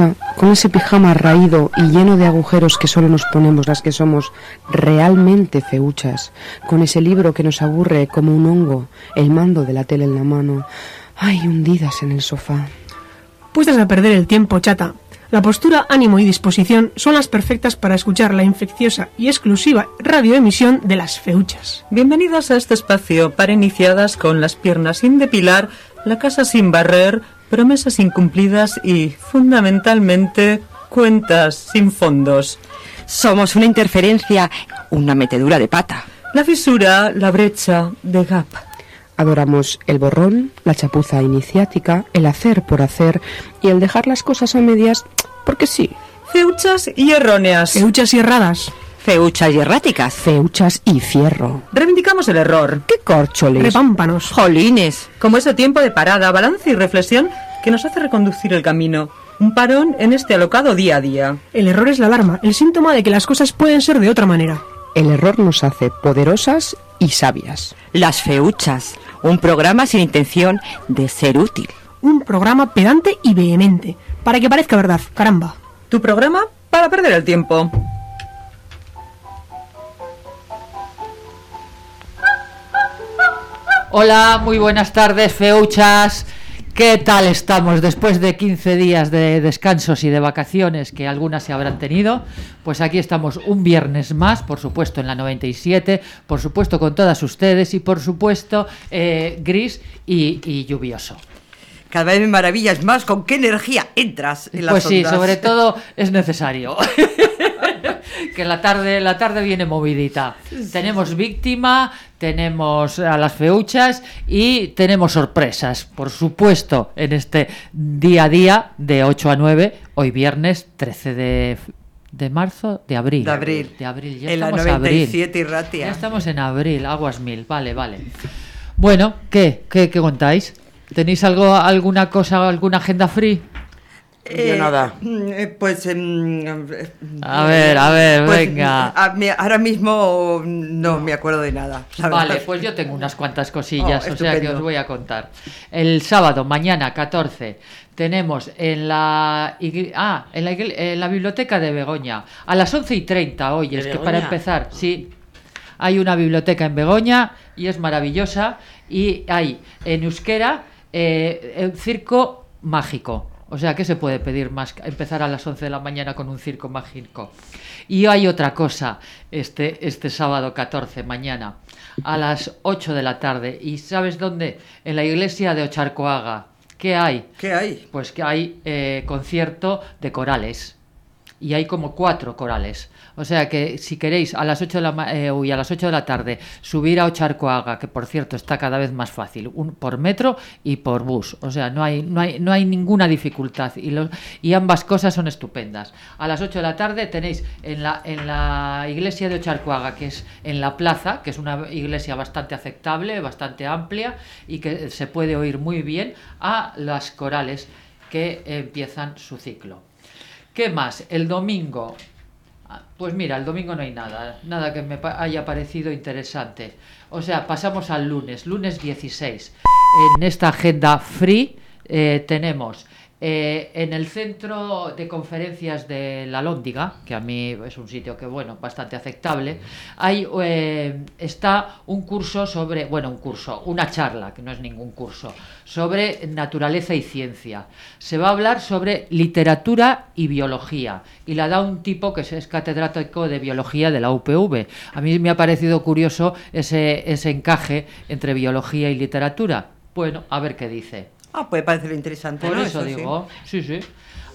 marcha, con ese pijama raído y lleno de agujeros que solo nos ponemos las que somos realmente feuchas, con ese libro que nos aburre como un hongo, el mando de la tele en la mano, ay, hundidas en el sofá. Puestas a perder el tiempo, chata. La postura, ánimo y disposición son las perfectas para escuchar la infecciosa y exclusiva radioemisión de las feuchas. Bienvenidas a este espacio para iniciadas con las piernas sin depilar, la casa sin barrer, promesas incumplidas y, fundamentalmente, cuentas sin fondos. Somos una interferencia, una metedura de pata. La fisura, la brecha de gap. Adoramos el borrón, la chapuza iniciática, el hacer por hacer y el dejar las cosas a medias porque sí. Feuchas y erróneas. Feuchas y erradas. Feuchas y erráticas. Feuchas y fierro. Reivindicamos el error. ¡Qué corcholes! Repámpanos. Jolines. Como ese tiempo de parada, balance y reflexión que nos hace reconducir el camino. Un parón en este alocado día a día. El error es la alarma, el síntoma de que las cosas pueden ser de otra manera. El error nos hace poderosas y sabias. Las feuchas. Un programa sin intención de ser útil. Un programa pedante y vehemente, para que parezca verdad, caramba. Tu programa para perder el tiempo. Hola, muy buenas tardes, feuchas. ¿Qué tal estamos después de 15 días de descansos y de vacaciones que algunas se habrán tenido? Pues aquí estamos un viernes más, por supuesto en la 97, por supuesto con todas ustedes y por supuesto eh, gris y, y lluvioso. Cada vez me maravillas más con qué energía entras en las Pues sí, sobre todo es necesario. que la tarde, la tarde viene movidita. Tenemos víctima, tenemos a las feuchas y tenemos sorpresas, por supuesto, en este día a día de 8 a 9, hoy viernes 13 de, de marzo, de abril. De abril. De abril, ya en la estamos a abril. 97 y ratia. Ya estamos en abril, aguas mil, vale, vale. Bueno, ¿qué? ¿Qué, qué contáis? ¿Tenéis algo, alguna cosa, alguna agenda free? Eh, nada. mm, eh, Pues. em, A ver, a ver, pues, venga. a mí- ahora mismo no me acuerdo de nada. la Vale, verdad. pues yo tengo unas cuantas cosillas, Oh, o sea que os voy a contar. El sábado, mañana 14, tenemos en la ah, en la, igl- en la biblioteca de Begoña a las 11 y 30 hoy, ¿De es que para empezar, sí, hay una biblioteca en Begoña y es maravillosa y hay en euskera eh, un circo mágico. O sea, ¿qué se puede pedir más? que Empezar a las 11 de la mañana con un circo mágico. Y hay otra cosa, este, este sábado 14, mañana, a las 8 de la tarde. ¿Y sabes dónde? En la iglesia de Ocharcoaga. ¿Qué hay? ¿Qué hay? Pues que hay eh, concierto de corales. Y hay como cuatro corales. O sea que si queréis a las 8 de la, eh, a las 8 de la tarde subir a Ocharcoaga, que por cierto está cada vez más fácil, un, por metro y por bus. O sea, no hay, no hay, no hay ninguna dificultad. Y, y ambas cosas son estupendas. A las 8 de la tarde tenéis en la, en la iglesia de Ocharcoaga, que es en la plaza, que es una iglesia bastante aceptable, bastante amplia y que se puede oír muy bien, a las corales que empiezan su ciclo. ¿Qué más? El domingo. Ah, Pues mira, el domingo no hay nada, nada que me haya parecido interesante. O sea, pasamos al lunes, lunes 16. En esta agenda free eh, tenemos eh, en el centro de conferencias de la Lóndiga, que a mí es un sitio que, bueno, bastante aceptable, hay, eh, está un curso sobre, bueno, un curso, una charla, que no es ningún curso, sobre naturaleza y ciencia. Se va a hablar sobre literatura y biología, y la da un tipo que es catedrático de biología de la UPV. A mí me ha parecido curioso ese, ese encaje entre biología y literatura. Bueno, a ver qué dice. Ah, puede parecer interesante. Por ¿no? eso digo, sí, sí.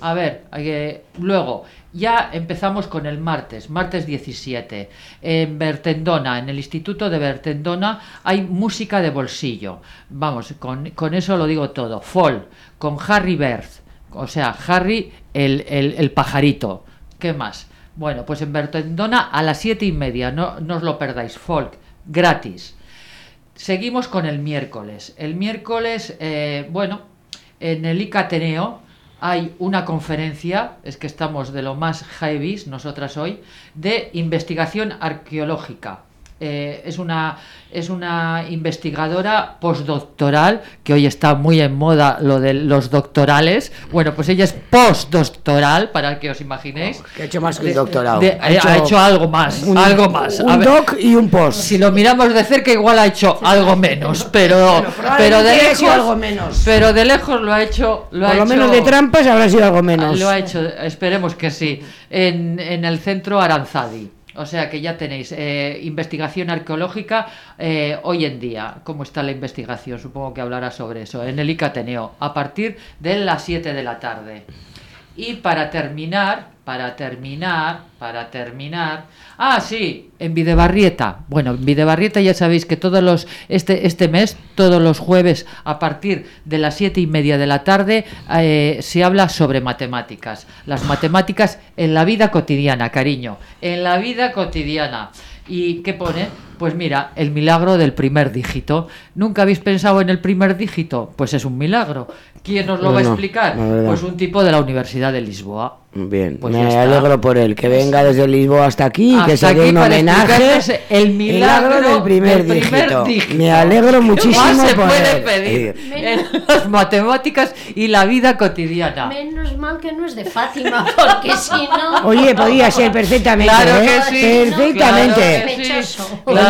A ver, que- luego, ya empezamos con el martes, martes 17. En Bertendona, en el Instituto de Bertendona, hay música de bolsillo. Vamos, con, con eso lo digo todo. Folk, con Harry Berth, o sea, Harry el, el, el pajarito. ¿Qué más? Bueno, pues en Bertendona a las siete y media, no, no os lo perdáis. Folk, gratis. Seguimos con el miércoles. El miércoles, eh, bueno, en el ICATENEO hay una conferencia, es que estamos de lo más heavy nosotras hoy, de investigación arqueológica. Eh, es una es una investigadora postdoctoral, que hoy está muy en moda lo de los doctorales. Bueno, pues ella es postdoctoral, para que os imaginéis. que ha hecho más que un doctorado. De- ha, hecho, algo más, un- algo más. A Un ver, doc y un post. si lo miramos de cerca, igual ha hecho algo menos, pero, probablemente pero de lejos, algo menos. pero de lejos lo ha hecho, lo Por ha lo hecho- menos de trampas habrá sido algo menos. lo ha hecho, esperemos que sí, en, en el centro Aranzadi. O sea que ya tenéis eh, investigación arqueológica eh, hoy en día. ¿Cómo está la investigación? Supongo que hablará sobre eso. En el ICATENEO, a partir de las 7 de la tarde. Y para terminar, para terminar, para terminar. Ah, sí, en Videbarrieta. Bueno, en Videbarrieta ya sabéis que todos los, este, este mes, todos los jueves, a partir de las siete y media de la tarde, eh, se habla sobre matemáticas. Las matemáticas en la vida cotidiana, cariño. En la vida cotidiana. ¿Y qué pone? Pues mira, el milagro del primer dígito. ¿Nunca habéis pensado en el primer dígito? Pues es un milagro. ¿Quién nos lo No, va a explicar? Pues un tipo de la Universidad de Lisboa. Bien, Pues me alegro por él, que venga desde Lisboa hasta aquí, que Hasta se dé aquí un homenaje. el milagro del primer, del primer dígito. dígito. Me alegro ¿Qué muchísimo más se por puede él. pedir Sí. en las matemáticas y la vida cotidiana? Menos mal que no es de Fátima, porque si no. Oye, podía ser perfectamente, Claro ¿eh? que sí, Perfectamente. claro que sí.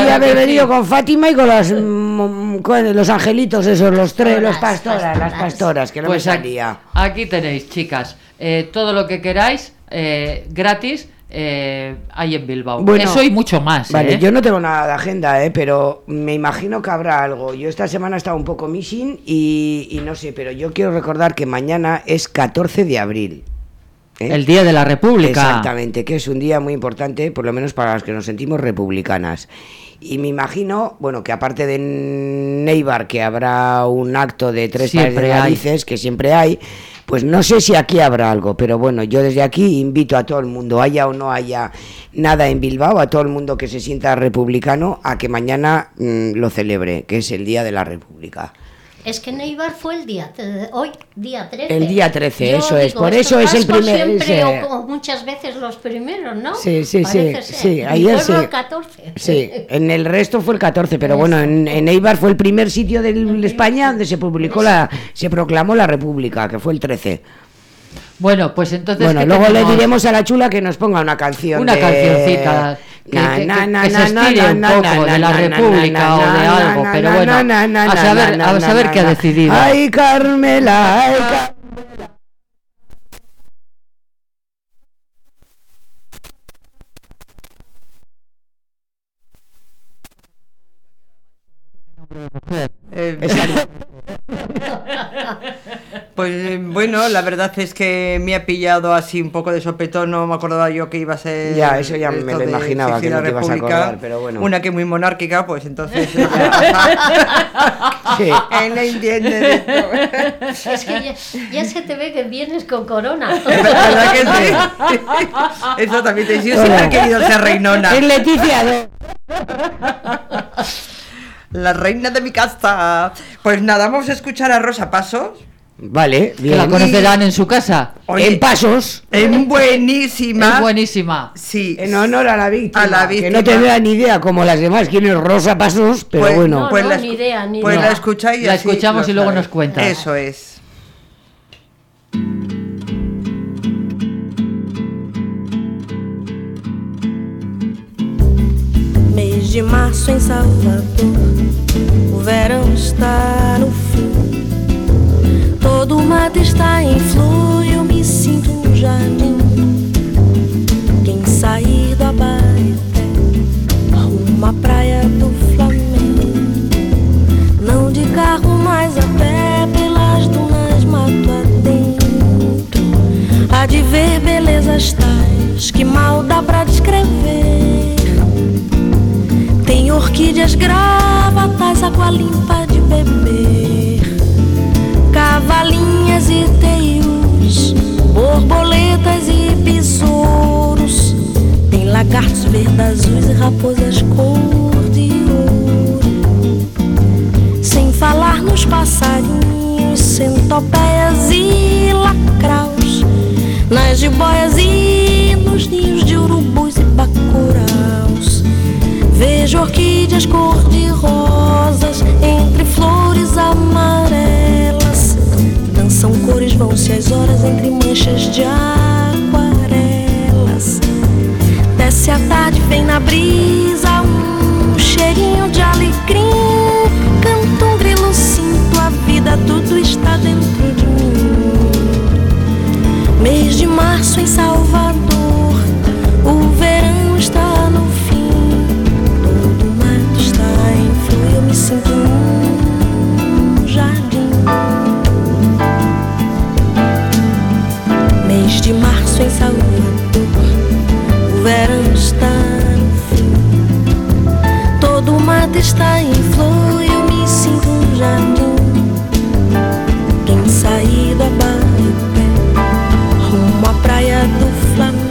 Claro haber venido sí. con Fátima y con las mm, con los angelitos esos, los tres, los Pastoras, pastoras, las pastoras. que no Pues me aquí, salía. aquí tenéis, chicas, eh, todo lo que queráis, eh, gratis, eh, hay en Bilbao. Bueno, Eso y mucho más. Vale, ¿eh? yo no tengo nada de agenda, ¿eh? pero me imagino que habrá algo. Yo esta semana he estado un poco missing y, y no sé, pero yo quiero recordar que mañana es 14 de abril. ¿eh? El Día de la República. Exactamente, que es un día muy importante, por lo menos para las que nos sentimos republicanas. Y me imagino, bueno, que aparte de Neibar, que habrá un acto de tres pares de narices, que siempre hay, pues no sé si aquí habrá algo, pero bueno, yo desde aquí invito a todo el mundo, haya o no haya nada en Bilbao, a todo el mundo que se sienta republicano, a que mañana mm, lo celebre, que es el Día de la República. Es que Neibar fue el día, hoy, día 13. El día 13, Yo eso es, por eso es el primer- Siempre, ese- o como muchas veces los primeros, ¿no? Sí, sí, sí, Parece ser. sí, ayer sí. el 14. Sí, en el resto fue el 14, pero bueno, en, en Eibar fue el primer sitio de España donde se publicó la, se proclamó la República, que fue el 13. Bueno, pues entonces. Bueno, ¿qué luego le tenemos? diremos a la chula que nos ponga una canción. Una de- cancioncita que, se estire un poco de la República o de algo, pero bueno, a saber, a saber qué ha decidido. Ay, Carmela, ay, Car- Eh, pues eh, bueno, la verdad es que me ha pillado así un poco de sopetón, no me acordaba yo que iba a ser. Ya, eso ya me lo imaginaba, sí, sí, que la no te ibas a República. acordar, pero bueno. Una que es muy monárquica, pues entonces. Sí. Él no entiende de esto. Es que ya, ya se te ve que vienes con corona. ¿Verdad que sí? Exactamente, yo siempre he querido ser reinona. Es Leticia. La reina de mi casa. Pues nada, vamos a escuchar a Rosa Pasos. Vale, Que la bien. conocerán en su casa. Oye, En pasos, en buenísima. Es buenísima. Sí. en honor a la víctima. A la Que no tenía ni idea como las demás quién es Rosa Pasos, pero Pues- bueno. No, Pues no, la ni idea, ni Pues idea. la escucháis y La escuchamos y luego sabéis. nos cuentas. Eso es. Mês de março em Salvador, o verão está no fim. Todo o mato está em flor eu me sinto no jardim. Quem sair do Abaeté, rumo praia do Flamengo. Não de carro, mas a pé, pelas dunas mato adentro. Há de ver belezas tais que mal dá pra descrever. Tem orquídeas gravatas, água limpa verdes azuis e raposas cor de ouro. Sem falar nos passarinhos, centopeias e lacraus. Nas jiboias e nos ninhos de urubus e bacuraus. Vejo orquídeas cor-de-rosas entre flores amarelas. Dançam cores, vão-se as horas entre manchas de aquarelas. Desce a tarde, vem na brisa um cheirinho de alecrim. Canto um grilo, sinto a vida, tudo está dentro de mim. Mês de março em Salvador, o verão está no fim. Todo mato está em flor, eu me sinto num jardim. Mês de março em Salvador, o verão está no fim. Todo mato está em flor, eu me sinto um jardim. Quem sair da Bahia rumo à praia do Flamengo.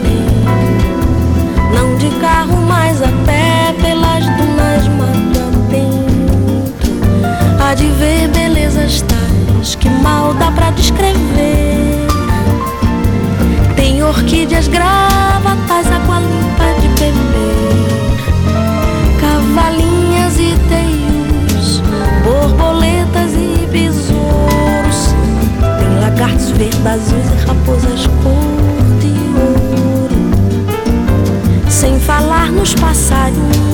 Não de carro, mas a pé pelas dunas mato adentro. Há de ver belezas tais que mal dá pra descrever. Orquídeas gravatas, água limpa de beber. Cavalinhas e teios, borboletas e besouros. Tem lagartos verdes, azuis e raposas cor de ouro. Sem falar nos passarinhos,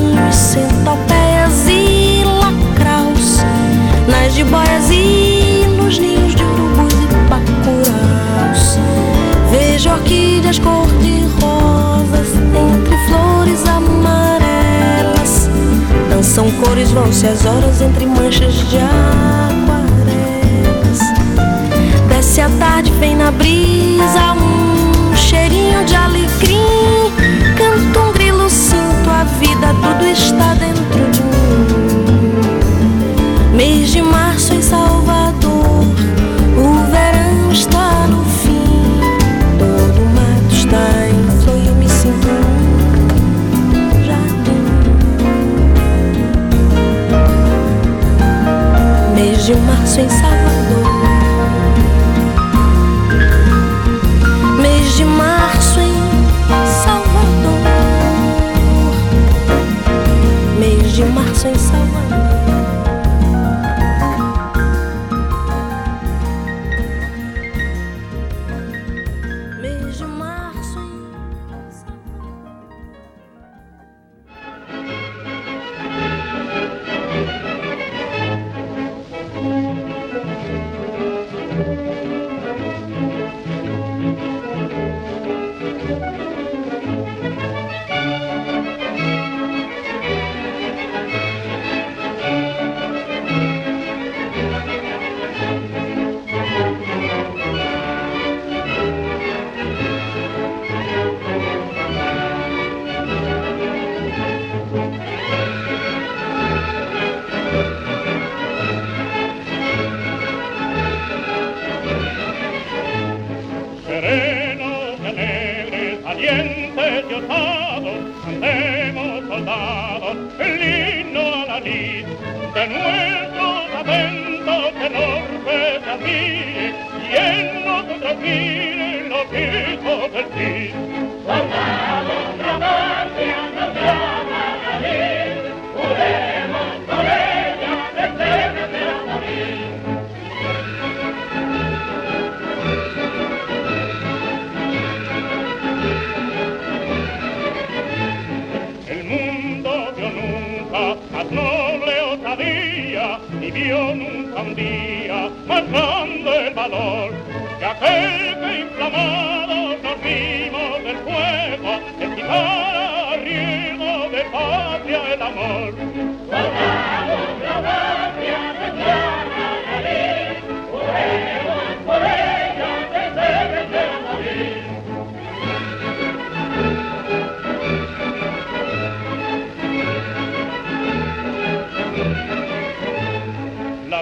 orquídeas cor-de-rosas entre flores amarelas. Dançam cores, vão-se as horas entre manchas de aquarelas. Desce a tarde, vem na brisa um em de nuestros acentos que orbe se admire y en nosotros miren los hijos del Cid. Nunca un día más el valor. Que aquel que inflamados nos del fuego, estimara a riesgo de patria el amor.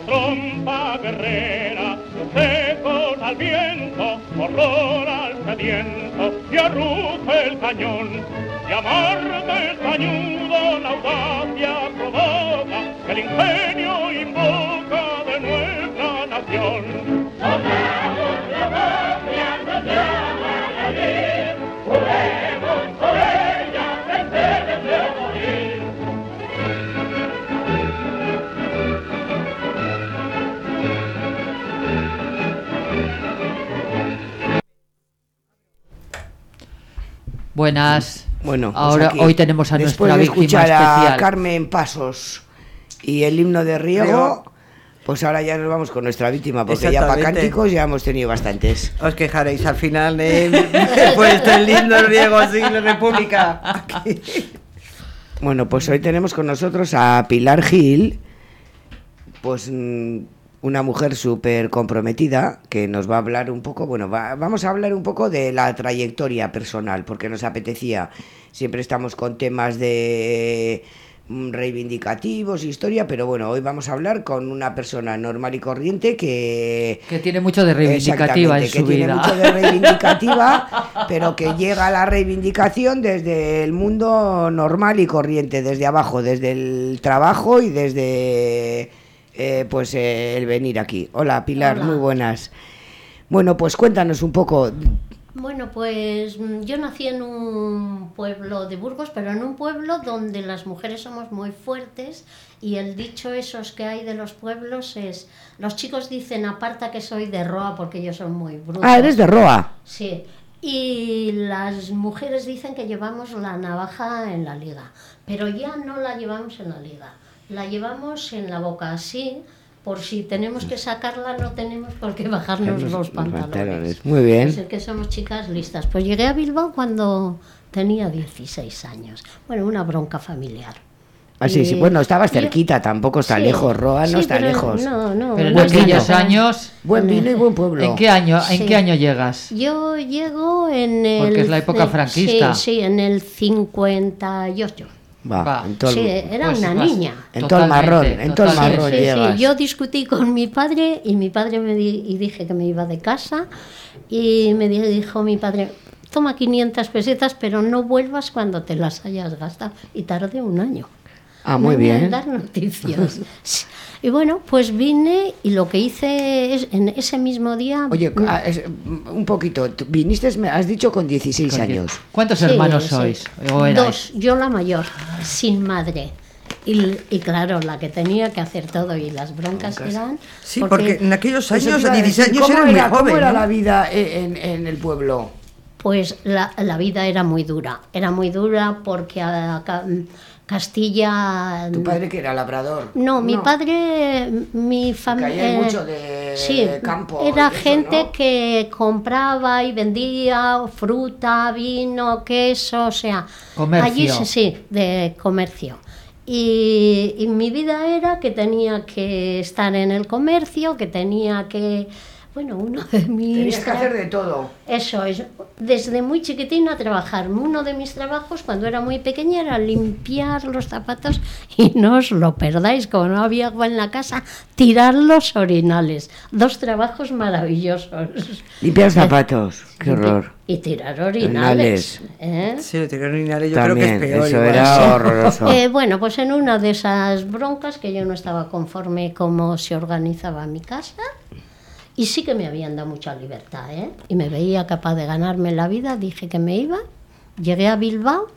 Trompa guerrera, secos al viento, horror al sediento, y arruge el cañón, y a Marte estañudo la audacia provoca, el ingenio invoca de nuestra nación. Buenas. Bueno, pues ahora aquí, hoy tenemos a después nuestra de víctima escuchar a especial. Carmen Pasos y el himno de Riego, Riego. pues ahora ya nos vamos con nuestra víctima, porque ya para cánticos ya hemos tenido bastantes. Os quejaréis al final de he puesto el himno griego así, la República. Aquí. Bueno, pues hoy tenemos con nosotros a Pilar Gil, pues mm, una mujer súper comprometida que nos va a hablar un poco, bueno, va- vamos a hablar un poco de la trayectoria personal, porque nos apetecía, siempre estamos con temas de mm, reivindicativos, historia, pero bueno, hoy vamos a hablar con una persona normal y corriente que... Que tiene mucho de reivindicativa en su que tiene mucho de reivindicativa, pero que llega a la reivindicación desde el mundo normal y corriente, desde abajo, desde el trabajo y desde eh, pues eh, el venir aquí. Hola Pilar, Hola. muy buenas. Bueno, pues cuéntanos un poco. Bueno, pues mm, yo nací en un pueblo de Burgos, pero en un pueblo donde las mujeres somos muy fuertes y el dicho esos que hay de los pueblos es, los chicos dicen aparta que soy de Roa porque ellos son muy brutos. Ah, eres de Roa. Sí. Y las mujeres dicen que llevamos la navaja en la liga, pero ya no la llevamos en la liga, la llevamos en la boca así, por si tenemos que sacarla no tenemos por qué bajarnos Los- los, pantalones. pantalones. Muy bien. Es el que somos chicas listas. Pues llegué a Bilbao cuando tenía 16 años. Bueno, una bronca familiar. Así, Y- sí. Bueno, estabas cerquita, tampoco está Sí, lejos. Roa no sí, está pero lejos. No, no. Pero en aquellos lejos. años, Buen vino y buen pueblo. ¿en qué año, en Sí. qué año llegas? Yo llego en el... Porque es la época franquista. Sí, sí, en el 58. Va, Va. en todo el- Sí, era Pues una vas- niña. En todo el marrón, en todo el marrón Sí. Yo discutí con mi padre y mi padre me di- y dije que me iba de casa y me di- dijo mi padre, toma 500 pesetas pero no vuelvas cuando te las hayas gastado. Y tardé un año. Ah, muy en bien. dar noticias. Y bueno, pues vine y lo que hice es en ese mismo día... Oye, ah, es- un poquito. tú viniste, me has dicho, con 16 Con años. ¿Cuántos Sí, hermanos sí. sois? Dos, yo la mayor, sin madre. Y, y claro, la que tenía que hacer todo y las broncas eran... Sí, porque en aquellos años, a a 16 decir, años, ¿cómo eras muy era- ¿Cómo joven. era ¿no? la vida en, en el pueblo? Pues la, la vida era muy dura. Era muy dura porque a Ca- Castilla... Tu padre que era labrador. No, mi padre, mi familia... mucho de sí, campo. era eso, gente ¿no? que compraba y vendía fruta, vino, queso, o sea... Comercio. Allí sí, sí, de comercio. Y, y mi vida era que tenía que estar en el comercio, que tenía que... Bueno, uno de mis... Tenías que hacer de todo. eso es, desde muy chiquitina trabajar. Uno de mis trabajos cuando era muy pequeña era limpiar los zapatos y no os lo perdáis, como no había agua en la casa, tirar los orinales. Dos trabajos maravillosos. Limpiar zapatos. Qué horror. Y tirar orinales. ¿eh? Sí, tirar orinales, yo También, creo que es peor. eso igual. era horroroso. Eh, bueno, pues en una de esas broncas que yo no estaba conforme cómo se organizaba mi casa y sí que me habían dado mucha libertad, ¿eh? Y me veía capaz de ganarme la vida, dije que me iba, llegué a Bilbao,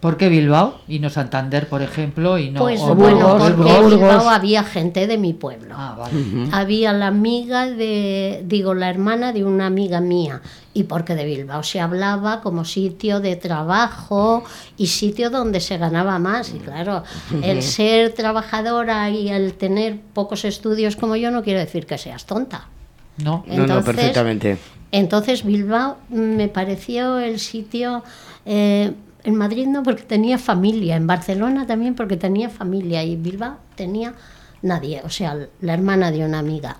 ¿Por qué Bilbao y no Santander, por ejemplo? Y no, pues o bueno, Burgos? porque en. Bilbao había gente de mi pueblo. Ah, vale. Había la amiga de, digo, la hermana de una amiga mía, y porque de Bilbao se hablaba como sitio de trabajo y sitio donde se ganaba más. Y claro, el ser trabajadora y el tener pocos estudios como yo no quiere decir que seas tonta. No. No, no, Entonces, perfectamente. Entonces Bilbao me pareció el sitio, eh, en Madrid no porque tenía familia, en Barcelona también porque tenía familia y Bilbao tenía nadie, o sea, la hermana de una amiga.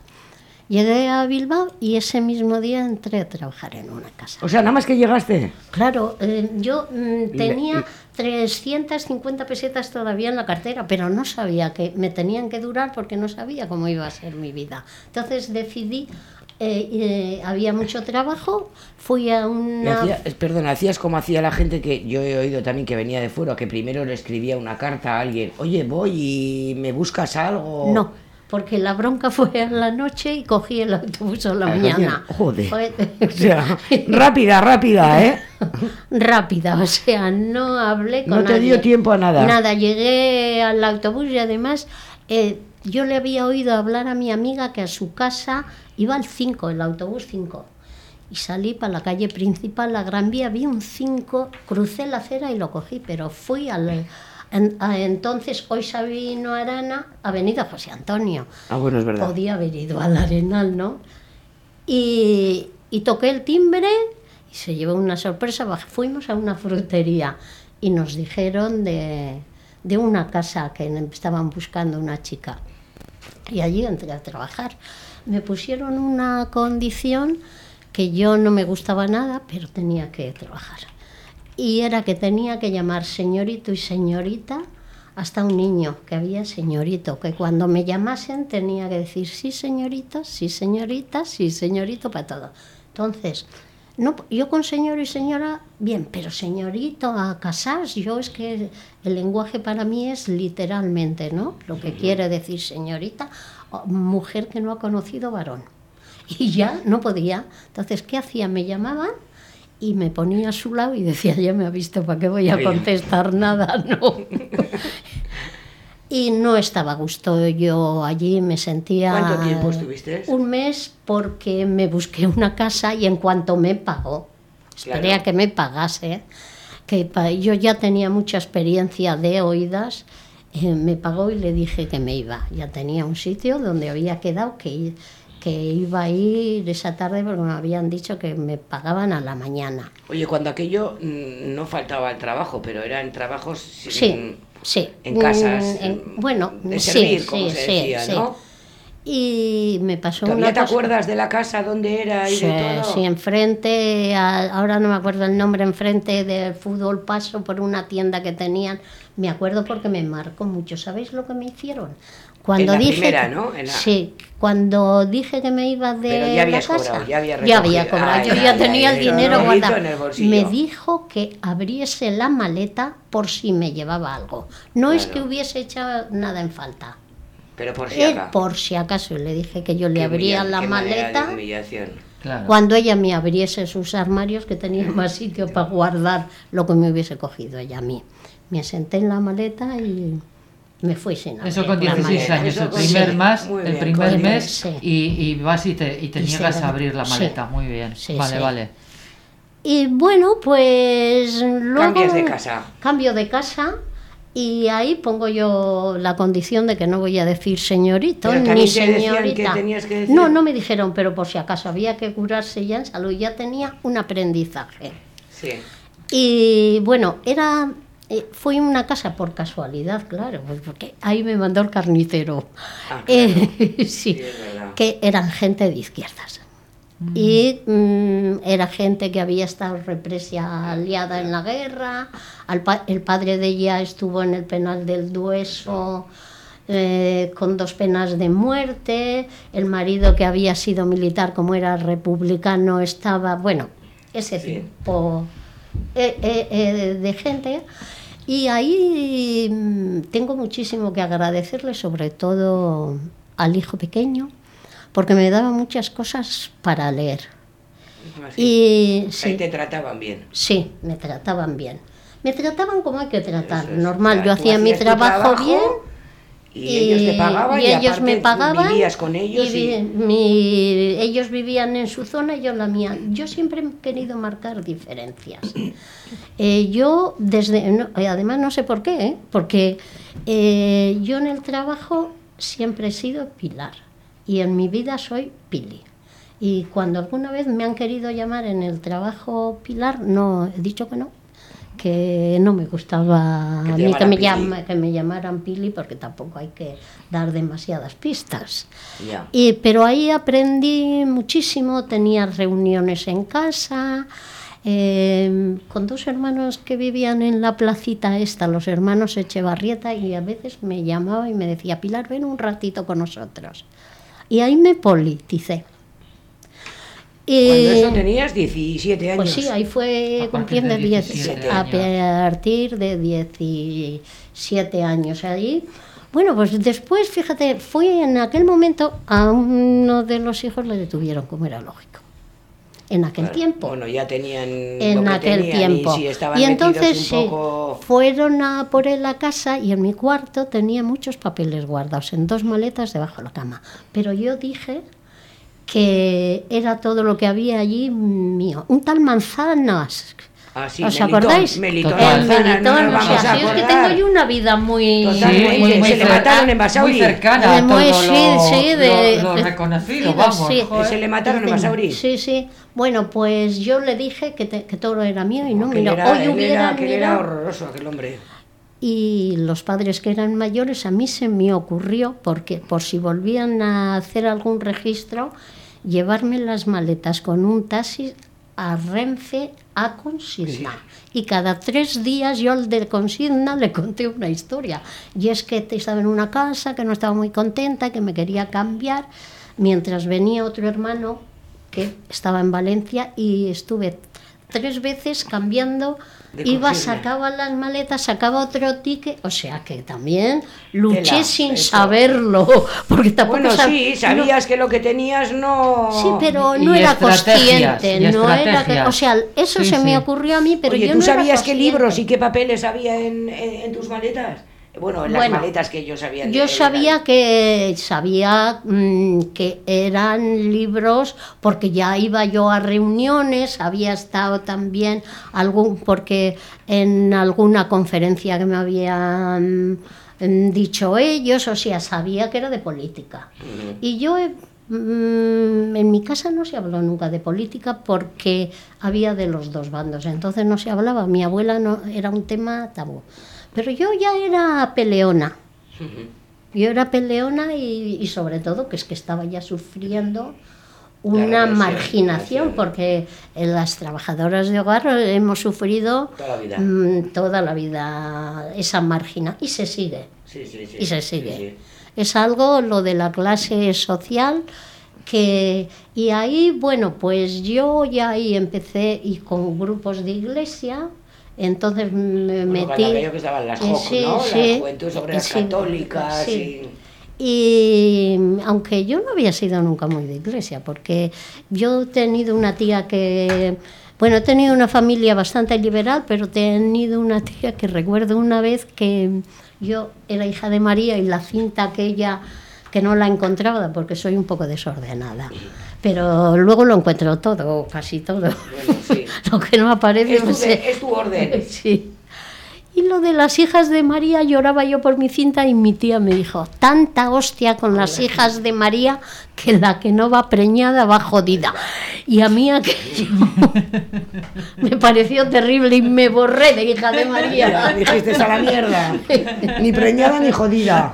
Llegué a Bilbao y ese mismo día entré a trabajar en una casa. O sea, nada más que llegaste. Claro, eh, yo mm, tenía 350 pesetas todavía en la cartera, pero no sabía que me tenían que durar porque no sabía cómo iba a ser mi vida. Entonces decidí, eh, eh, había mucho trabajo, fui a una... hacía- es- perdona, hacías como hacía la gente que yo he oído también que venía de fuera, que primero le escribía una carta a alguien, oye, voy y me buscas algo. No, porque la bronca fue a la noche y cogí el autobús a la Ah, mañana. joder. Fue- O sea, rápida, rápida, ¿eh? rápida, o sea, no hablé con No te nadie. dio tiempo a nada. Nada, llegué al autobús y además eh, yo le había oído hablar a mi amiga que a su casa iba al 5, el autobús 5. y salí para la calle principal, la Gran Vía, vi un 5, crucé la acera y lo cogí, pero fui al... en- a entonces, hoy Sabino Arana, Avenida José Antonio. Ah, bueno, es verdad. Podía haber ido al Arenal, ¿no? Y, y toqué el timbre y se llevó una sorpresa. Fuimos a una frutería y nos dijeron de, de una casa que estaban buscando una chica. Y allí entré a trabajar. Me pusieron una condición que yo no me gustaba nada, pero tenía que trabajar. Y era que tenía que llamar señorito y señorita hasta un niño, que había señorito, que cuando me llamasen tenía que decir sí señorita, sí señorita, sí señorito para todo. Entonces, no, yo con señor y señora, bien, pero señorito a casas, yo es que el lenguaje para mí es literalmente, ¿no? Lo que quiere decir señorita, mujer que no ha conocido varón. Y ya no podía. Entonces, ¿qué hacía? Me llamaban y me ponía a su lado y decía, ya me ha visto, ¿para qué voy a contestar nada? No. Y no estaba a gusto yo allí, me sentía... ¿Cuánto tiempo estuviste? Un mes porque me busqué una casa y en cuanto me pagó, esperé Claro. a que me pagase, que yo ya tenía mucha experiencia de oídas, eh, me pagó y le dije que me iba. Ya tenía un sitio donde había quedado que, que iba a ir esa tarde porque me habían dicho que me pagaban a la mañana. Oye, cuando aquello mm, no faltaba el trabajo, pero eran trabajos sin- Sí, sí. en casas, Mm, en- mm, bueno, de servir, sí, como se sí, decía, sí. ¿no? Y me pasó ¿Todavía una te cosa- acuerdas de la casa donde era y Sí, de todo? sí, enfrente, a- ahora no me acuerdo el nombre, enfrente del fútbol paso por una tienda que tenían. Me acuerdo porque me marcó mucho. ¿Sabéis lo que me hicieron? Cuando En la dije primera, que- ¿no? En la- Sí, cuando dije que me iba de Pero ya la casa, cobrado, ya habías ya había recogido. cobrado, Ay, yo ay, ya ay, tenía el el dinero guardado. el. Me dijo que abriese la maleta por si me llevaba algo. No es que hubiese echado nada en falta. Pero por si Él, acaso. por si acaso, le dije que yo le abría la maleta. Claro. cuando ella me abriese sus armarios, que tenía más sitio para guardar lo que me hubiese cogido ella a mí. Me senté en la maleta y me fui sin Eso con la 16 maleta. años, el primer, sí, más, el bien, primer mes sí. y, y vas y te, y te Y niegas a abrir la sí. maleta. Muy bien. Sí, vale, sí. vale. Y bueno, pues luego... Cambias de casa. Cambio de casa y ahí pongo yo la condición de que no voy a decir señorito Pero ni señorita. que tenías que decir- No, no me dijeron, pero por si acaso había que curarse ya en salud, ya tenía un aprendizaje. Sí. Y bueno, era eh, fue una casa por casualidad, claro, pues porque ahí me mandó el carnicero. Ah, claro. Eh, sí, Sí, es que eran gente de izquierdas. Y mm, era gente que había estado represaliada en la guerra. Al pa- el padre de ella estuvo en el penal del Dueso eh, con dos penas de muerte. El marido que había sido militar, como era republicano, estaba. Bueno, ese Sí. tipo eh, eh, eh, de gente. Y ahí mm, tengo muchísimo que agradecerle, sobre todo al hijo pequeño, porque me daba muchas cosas para leer. Así. Y Ahí sí, te trataban bien. sí, me trataban bien. Me trataban como hay que tratar, es. normal. Yo hacía mi trabajo, bien Y, ellos te pagaban y, y ellos aparte me pagaban vivías con ellos y mi- ellos vivían en su zona y yo en la mía. Yo siempre he querido marcar diferencias. Eh, yo desde, no, además no sé por qué, ¿eh? porque eh, yo en el trabajo siempre he sido Pilar y en mi vida soy Pili. Y cuando alguna vez me han querido llamar en el trabajo Pilar, no he dicho que no, que no me gustaba Que a mí que me, llama- que me llamaran Pili porque tampoco hay que dar demasiadas pistas. ya. Y, pero ahí aprendí muchísimo, tenía reuniones en casa, eh, con dos hermanos que vivían en la placita esta, los hermanos Echevarrieta, y a veces me llamaba y me decía, Pilar, ven un ratito con nosotros. Y ahí me politicé. Cuando eso tenías 17 años. pues sí, ahí fue cumpliendo de 17 17 a años. partir de 17 años ahí. Bueno, pues después, fíjate, fue en aquel momento a uno de los hijos le detuvieron, como era lógico. En aquel Claro. tiempo. Bueno, ya tenían en lo que aquel tenían tiempo. Y, si estaban Y entonces un sí, poco... fueron a por él a casa y en mi cuarto tenía muchos papeles guardados en dos maletas debajo de la cama. Pero yo dije que era todo lo que había allí mío. Un tal Manzanas. Ah, sí, ¿Os Melitón, acordáis? Melitón, el Melitón, no o sea, si es que tengo yo una vida muy... Totalmente, muy- muy se le mataron en Basauri. Muy cercana a De muy- todo sí, lo, sí, de- lo- lo de- reconocido, sí, vamos. sí. joder. Se le mataron en Basauri. Sí, sí. Bueno, pues yo le dije que, te- que todo era mío y no, mira, hoy hubiera era, que era horroroso aquel hombre. Y los padres que eran mayores, a mí se me ocurrió, porque por si volvían a hacer algún registro, llevarme las maletas con un taxi a Renfe a Consigna. Y cada tres días yo al de Consigna le conté una historia. Y es que estaba en una casa, que no estaba muy contenta, que me quería cambiar, mientras venía otro hermano que estaba en Valencia y estuve tres veces cambiando. Iba, sacaba las maletas, sacaba otro ticket, o sea que también luché sin eso. saberlo, porque tampoco Bueno, sab- sí, sabías que lo que tenías no... Sí, pero Y no era consciente, no era que, o sea, eso Sí, se me ocurrió a mí, pero Oye, yo ¿tú no era sabías qué libros y qué papeles había en, en- en tus maletas? Bueno, en las Bueno, maletas que sabía. de- Yo sabía que sabía mm, que eran libros porque ya iba yo a reuniones, había estado también algún porque en alguna conferencia que me habían mm, dicho ellos, o sea, sabía que era de política. Y yo eh, mm, en mi casa no se habló nunca de política porque había de los dos bandos, entonces no se hablaba. Mi abuela no era un tema tabú. Pero yo ya era peleona. Yo era peleona y, y sobre todo que es que estaba ya sufriendo una marginación porque eh, las trabajadoras de hogar hemos sufrido Toda la vida. mm, toda la vida esa margina y se sigue Sí, sí, sí. y se sigue. Es algo lo de la clase social que y ahí bueno pues yo ya ahí empecé y con grupos de iglesia entonces me Bueno, metí que estaban las Eh, JOC, sí, ¿no? sí. La juventud sobre las Sí, católicas y... y aunque yo no había sido nunca muy de iglesia, porque yo he tenido una tía que, bueno, he tenido una familia bastante liberal, pero he tenido una tía que recuerdo una vez que yo era hija de María y la cinta aquella que no la encontraba porque soy un poco desordenada. Pero luego lo encuentro todo, casi todo. sí. lo que no aparece Es tu, de- es tu orden. Sí. Y lo de las hijas de María, lloraba yo por mi cinta y mi tía me dijo, tanta hostia con las hijas de María que la que no va preñada va jodida. Y a mí aquello me pareció terrible y me borré de hija de María. dijiste a la mierda. Ni preñada ni jodida.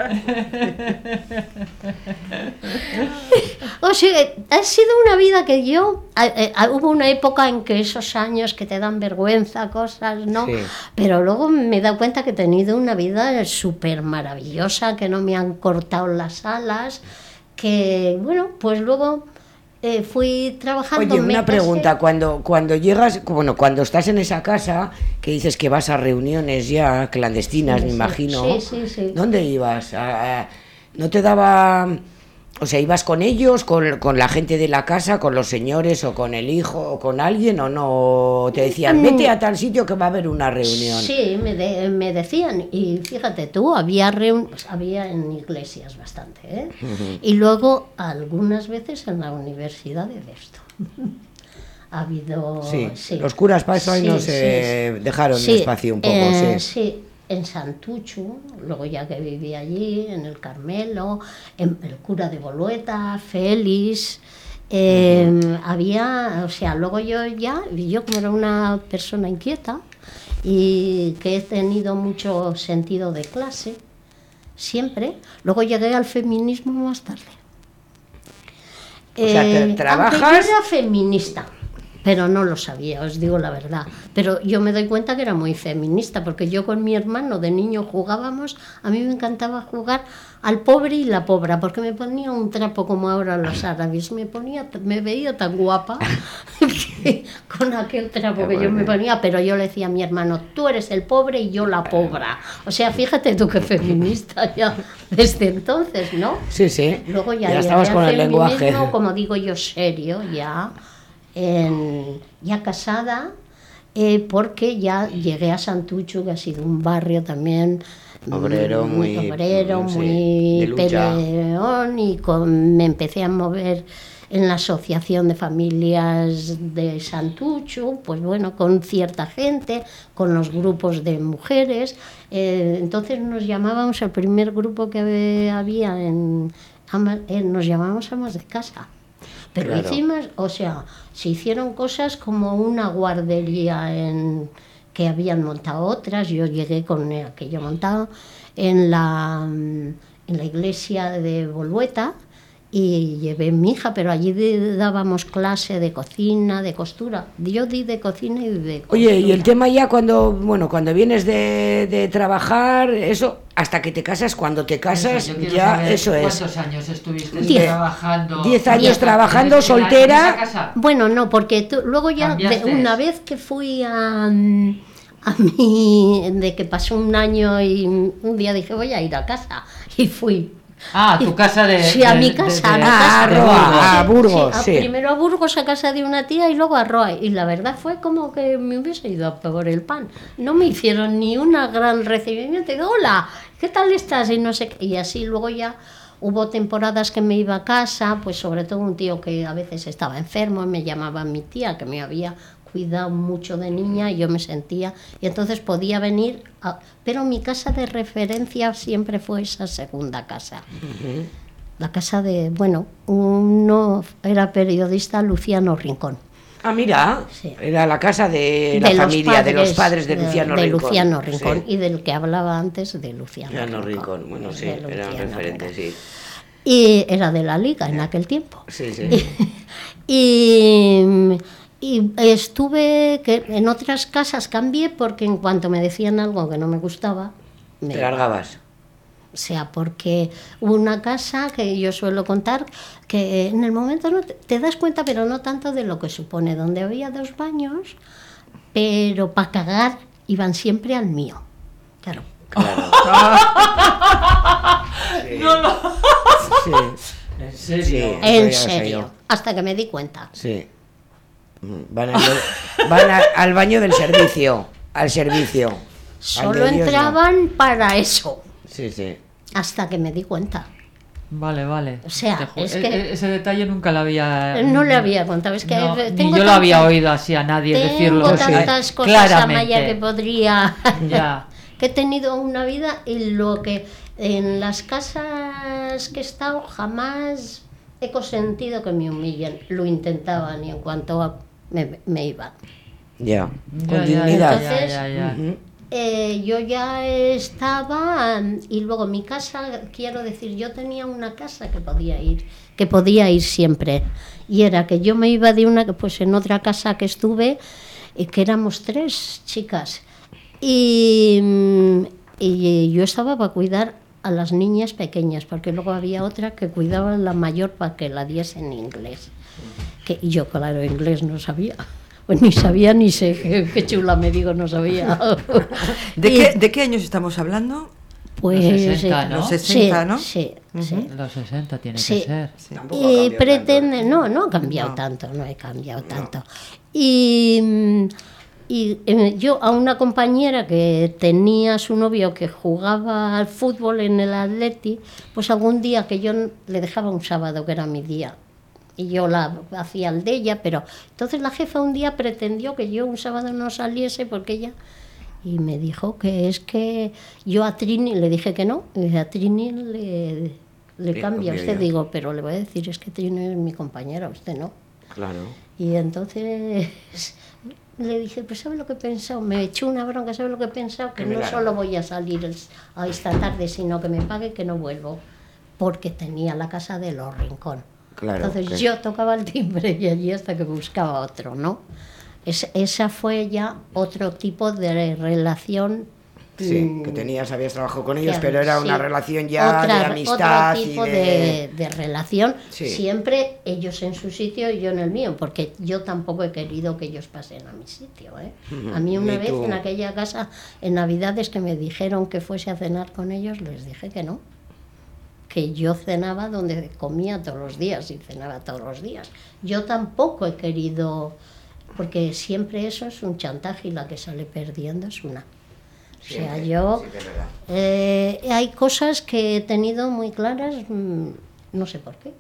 O sea, ha sido una vida que yo... eh, a- hubo una época en que esos años que te dan vergüenza, cosas, ¿no? Sí. Pero luego me he dado cuenta que he tenido una vida súper maravillosa, que no me han cortado las alas, que, bueno, pues luego eh, fui trabajando... Oye, una pregunta, cuando, cuando llegas, bueno, cuando estás en esa casa, que dices que vas a reuniones ya clandestinas, Sí, me sí, imagino, sí, sí, sí. ¿dónde ibas? A- a- ¿No te daba, o sea, ibas con ellos, con, con la gente de la casa, con los señores o con el hijo o con alguien o no? Te decían, vete a tal sitio que va a haber una reunión. Sí, me, de- me decían, y fíjate tú, había, reun- había en iglesias bastante, ¿eh? Y luego algunas veces en la universidad de esto. ha habido... Sí, los curas para eso ahí Sí, no sí, se sí. dejaron Sí, espacio un poco, eh, sí. En Santuchu, luego ya que viví allí, en el Carmelo, en el cura de Bolueta, Félix, eh, había, o sea, luego yo ya, yo como era una persona inquieta y que he tenido mucho sentido de clase, siempre, luego llegué al feminismo más tarde. O sea, Eh, trabajas- yo era feminista, pero no lo sabía, os digo la verdad. Pero yo me doy cuenta que era muy feminista, porque yo con mi hermano de niño jugábamos, a mí me encantaba jugar al pobre y la pobra, porque me ponía un trapo como ahora los árabes, me ponía, me veía tan guapa que con aquel trapo que yo me ponía, pero yo le decía a mi hermano, tú eres el pobre y yo la pobra. O sea, fíjate tú qué feminista ya desde entonces, ¿no? Sí, sí. Luego ya, Ya llegué estabas al con el lenguaje. como digo yo, serio, ya, en- ya casada, eh, porque ya llegué a Santucho, que ha sido un barrio también Obrero, muy- obrero, muy de lucha. peleón, y con- me empecé a mover en la Asociación de Familias de Santucho, pues bueno, con cierta gente, con los grupos de mujeres. Eh, entonces nos llamábamos, el primer grupo que había- en, nos llamábamos amas de casa. Pero Claro. hicimos, o sea, se hicieron cosas como una guardería en, que habían montado otras, yo llegué con aquello montado, en la, mm, en la iglesia de Bolueta y llevé mi hija, pero allí de- dábamos clase de cocina, de costura. Yo di de cocina y de costura. Oye, y el tema ya cuando, bueno, cuando vienes de, de trabajar, eso, hasta que te casas, cuando te casas, Eso, ya eso es. ¿Cuántos años estuviste Diez. trabajando? Diez años Diez trabajando, soltera. Bueno, no, porque tú- luego ya, una vez que fui a, mm, a mí, de que pasó un año y un día dije voy a ir a casa y fui. Ah, tu casa de. Sí, a de- mi de- casa, a de- mi Ah, casa. de Roa, Burgos. a Burgos, a- sí. Primero a Burgos a casa de una tía y luego a Roa. Y la verdad fue como que me hubiese ido a por el pan. No me hicieron ni una gran recibimiento. Digo, hola, ¿qué tal estás? Y no sé qué. Y así luego ya hubo temporadas que me iba a casa, pues sobre todo un tío que a veces estaba enfermo y me llamaba mi tía, que me había cuidado mucho de niña y yo me sentía. Y entonces podía venir. a- pero mi casa de referencia siempre fue esa segunda casa. La casa de, bueno, uno era periodista Luciano Rincón. Ah, mira, Sí. era la casa de la familia, de los padres de Luciano de Rincón. Luciano Rincón Sí. y del que hablaba antes de Luciano, Luciano Rincón, bueno, sí, De era referente, sí. Y era de la liga en aquel tiempo. Sí, sí. Y, y estuve que en otras casas cambié porque en cuanto me decían algo que no me gustaba, me Te largabas. O sea, porque hubo una casa que yo suelo contar que en el momento no te, te das cuenta, pero no tanto de lo que supone, donde había dos baños, pero para cagar iban siempre al mío. Claro. Claro. No, no. Sí, En serio. En lo serio. Hasta que me di cuenta. Sí. Van, al, van a- al baño del servicio. Al servicio. Solo no. entraban para eso. Sí, sí. Hasta que me di cuenta. Vale, vale. O sea, es e- que- e- ese detalle nunca lo había. No le había contado. Es que No, tengo ni yo lo había oído así a nadie Tengo decirlo. así, tantas cosas, Amaya, que claramente. podría... Ya. que he tenido una vida y lo que en las casas que he estado jamás he consentido que me humillen. Lo intentaban y en cuanto a- me, me iba. Ya. Con dignidad. Entonces, ya, ya, ya. Ujú. Eh, yo ya estaba y luego mi casa, quiero decir, yo tenía una casa que podía ir, que podía ir siempre. Y era que yo me iba de una, pues en otra casa que estuve, y que éramos tres chicas. Y, mm, y yo estaba para cuidar a las niñas pequeñas, porque luego había otra que cuidaba a la mayor para que la diese en inglés. Que y yo, claro, inglés no sabía. Pues ni sabía ni sé qué, chula me digo, no sabía. ¿De Y, qué, ¿De qué años estamos hablando? Pues, Los 60, eh, ¿no? Los 60, ¿no? Sí, sí. Los 60 tiene Sí. que ser. Y pretende, tanto. no, no ha cambiado tanto, no he cambiado tanto. Y, mm, y eh, yo a una compañera que tenía su novio que jugaba al fútbol en el Atleti, pues algún día que yo le dejaba un sábado, que era mi día, y yo la hacía el de ella, pero entonces la jefa un día pretendió que yo un sábado no saliese porque ella y me dijo que es que yo a Trini le dije que no, y a Trini le, le Sí, cambia cambia usted, digo, pero le voy a decir, es que Trini es mi compañera, usted no. Claro. Y entonces le dije, pues ¿sabe lo que he pensado? Me echó una bronca, ¿sabe lo que he pensado? Que no solo voy a salir el- a esta tarde, sino que me pague que no vuelvo, porque tenía la casa de los Rincón. Claro. Entonces que- yo tocaba el timbre y allí hasta que buscaba otro, ¿no? Es- esa fue ya otro tipo de relación. Sí, mm, que tenías, habías trabajado con ellos, pero era una sí. relación ya Otra- de amistad Otro tipo y de... de... de relación, Sí. siempre ellos en su sitio y yo en el mío, porque yo tampoco he querido que ellos pasen a mi sitio. ¿eh? A mí una vez tú. en aquella casa, en Navidades que me dijeron que fuese a cenar con ellos, les dije que no. Que yo cenaba donde comía todos los días y cenaba todos los días. Yo tampoco he querido, porque siempre eso es un chantaje y la que sale perdiendo es una. O sea, yo sí eh, hay cosas que he tenido muy claras, mm, no sé por qué,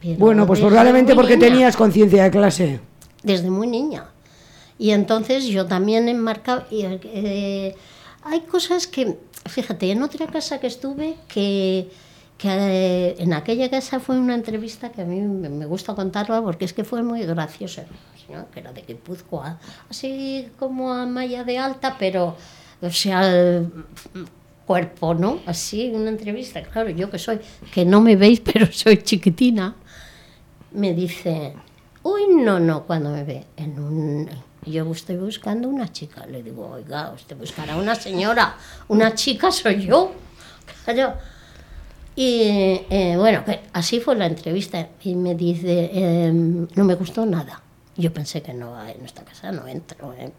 Pero Bueno, pues probablemente porque niña, tenías conciencia de clase. Desde muy niña. Y entonces yo también enmarcaba... y, eh, hay cosas que, fíjate, en otra casa que estuve, que, que eh, en aquella casa fue una entrevista que a mí me me gusta contarla porque es que fue muy graciosa, ¿no? que era de Guipúzcoa, así como a Maya de Alta, pero, o sea, el cuerpo, ¿no? Así, una entrevista, claro, yo que soy, que no me veis, pero soy chiquitina, me dice, uy, no, no, cuando me ve, en un, yo estoy buscando una chica, le digo, oiga, usted buscará una señora, una chica soy yo, claro. Y eh, bueno, así fue la entrevista y me dice, em, no me gustó nada. Yo pensé que no, en esta casa no entro. ¿eh.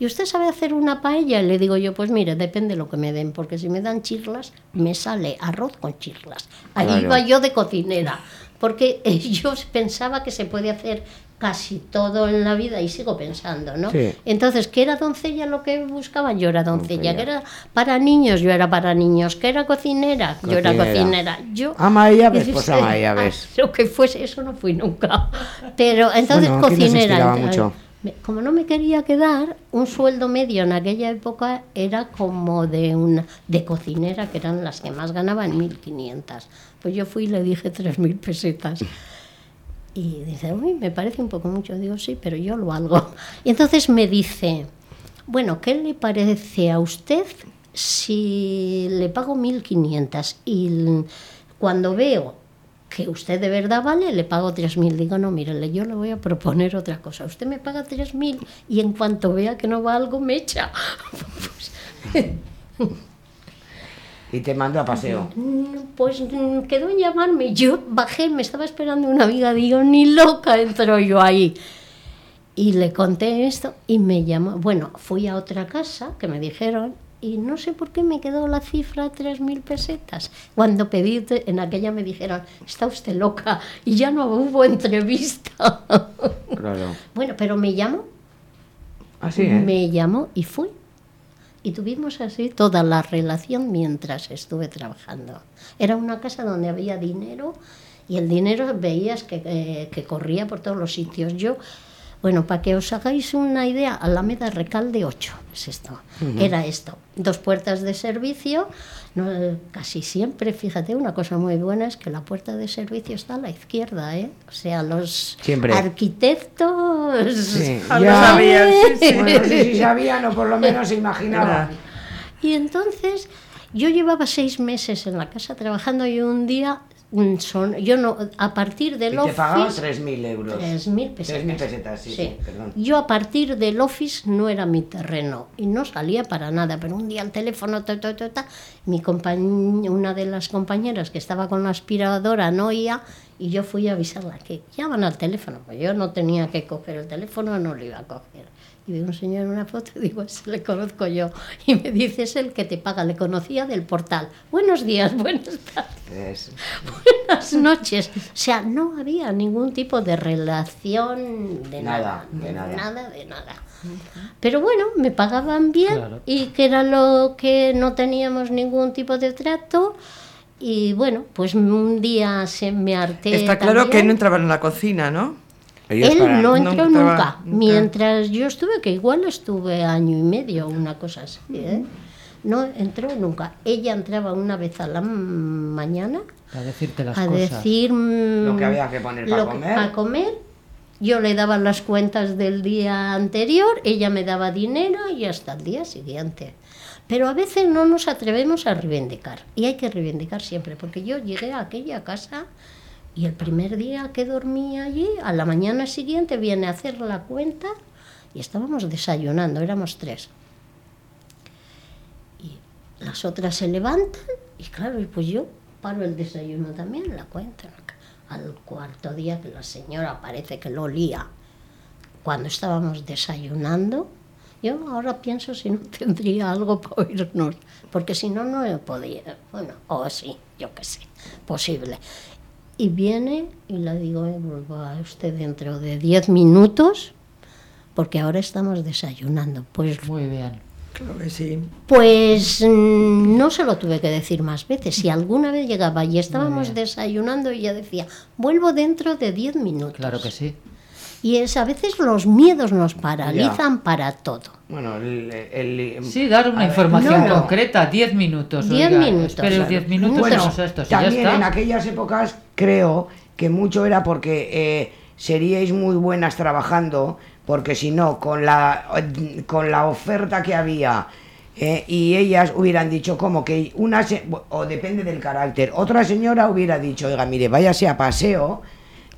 ¿Y usted sabe hacer una paella? Le digo yo, pues mire, depende de lo que me den, porque si me dan chirlas, me sale arroz con chirlas. Ahí Claro. iba yo de cocinera, porque eh, yo pensaba que se puede hacer casi todo en la vida y sigo pensando, ¿no? Sí. Entonces, ¿qué era doncella lo que buscaban? Yo era doncella. Doncella. ¿Que era para niños? Yo era para niños. ¿Que era cocinera? Yo era Cocinera. Yo, Ama ella, ves, Dice pues ama ella, ah, ves. Lo que fuese, eso no fui nunca. Pero entonces Bueno, cocinera. mucho. Como no me quería quedar, un sueldo medio en aquella época era como de una de cocinera, que eran las que más ganaban, 1.500. Pues yo fui y le dije 3.000 pesetas. Y dice, uy, me parece un poco mucho. Digo, sí, pero yo lo hago. Y entonces me dice, bueno, ¿qué le parece a usted si le pago 1.500 y cuando veo que usted de verdad vale, le pago 3.000? Digo, no, mírele, yo le voy a proponer otra cosa. Usted me paga 3.000 y en cuanto vea que no va algo, me echa. Pues, Y te mando a paseo. Pues mm, quedó en llamarme. Yo bajé, me estaba esperando una amiga, digo, ni loca entro yo ahí. Y le conté esto y me llamó. Bueno, fui a otra casa que me dijeron y no sé por qué me quedó la cifra 3.000 pesetas. Cuando pedí, en aquella me dijeron, está usted loca y ya no hubo entrevista. Claro. bueno, pero me llamó, Así, ¿eh? me llamó y fui. Y tuvimos así toda la relación mientras estuve trabajando. Era una casa donde había dinero y el dinero veías que, eh, que corría por todos los sitios. Yo, bueno, para que os hagáis una idea, Alameda Recalde 8 es esto. Era esto. Dos puertas de servicio. no, casi siempre, fíjate, una cosa muy buena es que la puerta de servicio está a la izquierda, ¿eh? O sea, los Siempre. arquitectos... Sí, ya. sabían, sí, sí. Bueno, no sé si sabían o por lo menos se imaginaban. Y entonces yo llevaba seis meses en la casa trabajando y un día son, yo no, a partir del te pagaban office... 3.000 euros. 3.000 pesetas. 3.000 pesetas, sí, sí, perdón. Yo a partir del office no era mi terreno y no salía para nada, pero un día al teléfono, ta, ta, ta, ta, mi compañ- una de las compañeras que estaba con la aspiradora no oía y yo fui a avisarla que llaman al teléfono, pues yo no tenía que coger el teléfono, no lo iba a coger. Y veo un señor en una foto y digo, ese le conozco yo. Y me dice, es el que te paga, le conocía del portal. Buenos días, buenas tardes. Es- Buenas noches. O sea, no había ningún tipo de relación de Nada, nada. de nada. Nada de nada. Pero bueno, me pagaban bien Claro. y que era lo que no teníamos ningún tipo de trato. Y bueno, pues un día se me harté. Está claro que no entraban en la cocina, ¿no? Ellos Él para- no entró nunca. nunca. Mientras yo estuve, que igual estuve año y medio, una cosa así. ¿eh? No entró nunca. Ella entraba una vez a la mañana Para decirte las a cosas. decir mm, Lo que había que poner para lo que- comer. para comer. Yo le daba las cuentas del día anterior, ella me daba dinero y hasta el día siguiente. Pero a veces no nos atrevemos a reivindicar. Y hay que reivindicar siempre, porque yo llegué a aquella casa y el primer día que dormí allí, a la mañana siguiente viene a hacer la cuenta y estábamos desayunando, éramos tres. Y las otras se levantan y claro, pues yo paro el desayuno también, la cuenta. Al cuarto día que la señora parece que lo olía cuando estábamos desayunando, yo ahora pienso si no tendría algo para oírnos, porque si no, no podía. Bueno, o sí, yo qué sé, posible. Y viene y le digo, "Eh, vuelva usted dentro de 10 minutos, porque ahora estamos desayunando. Pues Muy bien. Claro que sí. Pues mm, no se lo tuve que decir más veces. Si alguna vez llegaba y estábamos desayunando, ella decía, vuelvo dentro de 10 minutos. Claro que sí. Y es a veces los miedos nos paralizan para todo. Bueno, el, el- Sí, dar una a ver, información no, concreta, 10 minutos. 10 oiga, minutos, claro. 10 minutos, Bueno, hacemos esto, si ya también está. en aquellas épocas creo que mucho era porque eh, seríais muy buenas trabajando, porque si no, con la, con la oferta que había eh, y ellas hubieran dicho como que una, se- o depende del carácter, otra señora hubiera dicho, oiga, mire, váyase a paseo,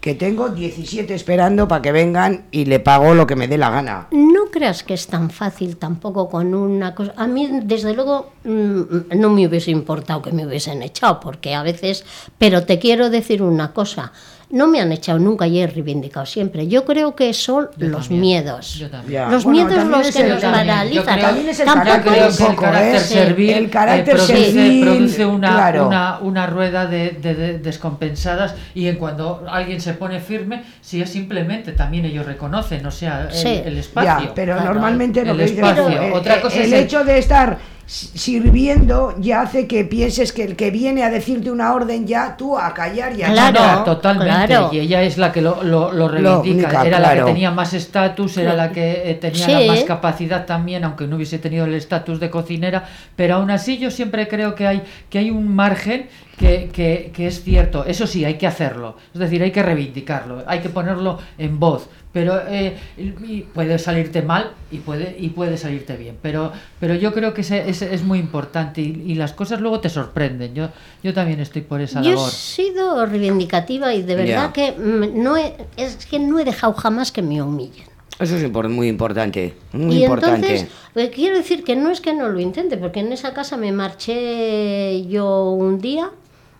que tengo 17 esperando para que vengan y le pago lo que me dé la gana. No creas que es tan fácil tampoco con una cosa. A mí, desde luego, mm, no me hubiese importado que me hubiesen echado, porque a veces. Pero te quiero decir una cosa. No me han echado nunca y he reivindicado siempre. Yo creo que son Yo los también. miedos. Yo también. Los Bueno, miedos también los es que nos paralizan. También es el Tampoco carácter que el poco, carácter ¿eh? servil El eh, carácter produce, servil, produce una, claro. una, una rueda de, de- de descompensadas y en cuando alguien se pone firme, si es simplemente también ellos reconocen, o sea, el, Sí. el espacio. Ya, pero Claro. normalmente lo El que espacio. eh, Otra eh, cosa el es el- hecho de estar sirviendo ya hace que pienses que el que viene a decirte una orden ya tú a callar y a Claro. callar. No, totalmente. claro. Y ella es la que lo, lo, lo reivindica. única, era la que tenía más estatus, era la que eh, tenía Sí. la más capacidad también, aunque no hubiese tenido el estatus de cocinera. Pero aún así yo siempre creo que hay, que hay un margen que, que, que es cierto. Eso sí, hay que hacerlo. Es decir, hay que reivindicarlo, hay que ponerlo en voz. Pero eh, y puede salirte mal y puede, y puede salirte bien. Pero, pero yo creo que ese, ese es muy importante y, y las cosas luego te sorprenden. Yo, yo también estoy por esa Yo he labor. sido reivindicativa y de verdad Ya. que mm, no he, es que no he dejado jamás que me humillen. Eso es muy importante, muy y importante. entonces, pues, quiero decir que no es que no lo intente, porque en esa casa me marché yo un día,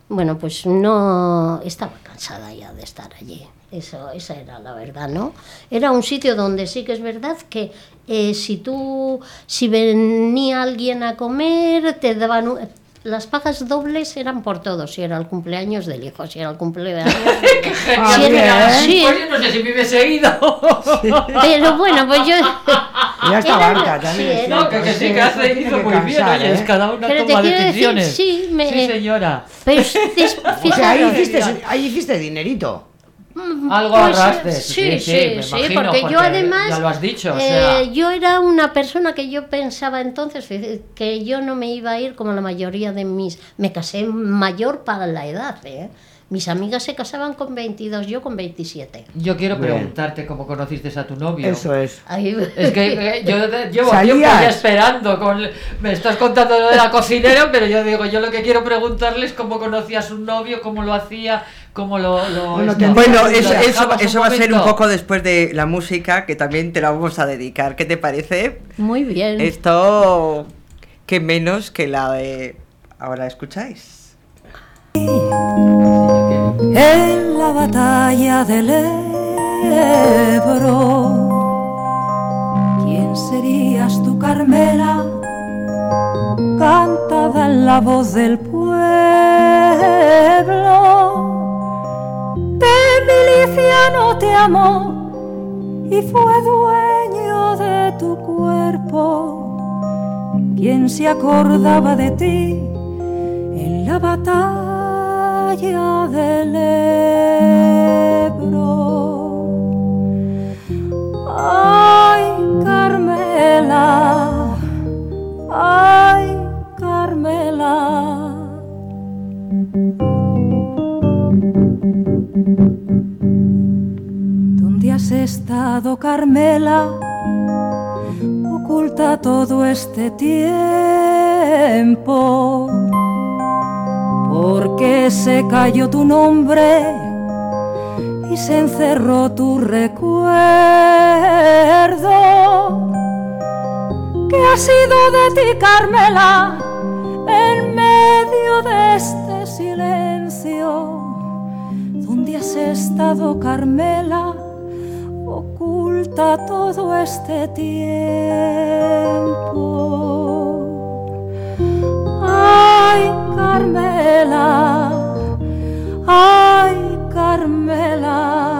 bueno, pues no estaba cansada ya de estar allí. Eso, esa era la verdad, ¿no? Era un sitio donde sí que es verdad que eh, si tú, si venía alguien a comer, te daban las pagas dobles eran por todo, si era el cumpleaños del hijo, si era el cumpleaños de- Ah, si era- bien. sí, Pues no sé si me hubiese ido. pero bueno, pues yo Ya estaba Era- harta también. sí, es No, que, que sí, que hace, hizo muy bien, cansar, oye, es ¿eh? cada una Pero toma quiero decir, decisiones. sí, me- Sí, señora. Pues, des- O sea, ahí hiciste, ahí hiciste dinerito. Algo Pues, arrastres. Sí, sí, sí, imagino, porque, yo además. Ya lo has dicho, o eh, sea. yo era una persona que yo pensaba entonces fíjate, que yo no me iba a ir como la mayoría de mis. Me casé mayor para la edad, ¿eh? Mis amigas se casaban con 22, yo con 27. Yo quiero Bien. preguntarte cómo conociste a tu novio. Eso es. Ahí- Es que eh, yo llevo tiempo ya esperando. Con, me estás contando lo de la cocinera, pero yo digo, yo lo que quiero preguntarle es cómo conocía a su novio, cómo lo hacía, cómo lo. lo Bueno, esto. te- Bueno, ¿Lo eso, eso, eso va a ser un poco después de la música, que también te la vamos a dedicar. ¿Qué te parece? Muy bien. Esto, que menos que la de... Ahora escucháis. En la batalla del Ebro. ¿Quién serías tú, Carmela? Cantada en la voz del pueblo. De miliciano te amó y fue dueño de tu cuerpo. ¿Quién se acordaba de ti en la batalla del Ebro? Ay, Carmela, ay, Carmela. ¿Dónde has estado, Carmela? Oculta todo este tiempo. Porque se cayó tu nombre y se encerró tu recuerdo. ¿Qué ha sido de ti, Carmela, en medio de este silencio? ¿Dónde has estado, Carmela? Oculta todo este tiempo. Ay, Carmela, ay, Carmela.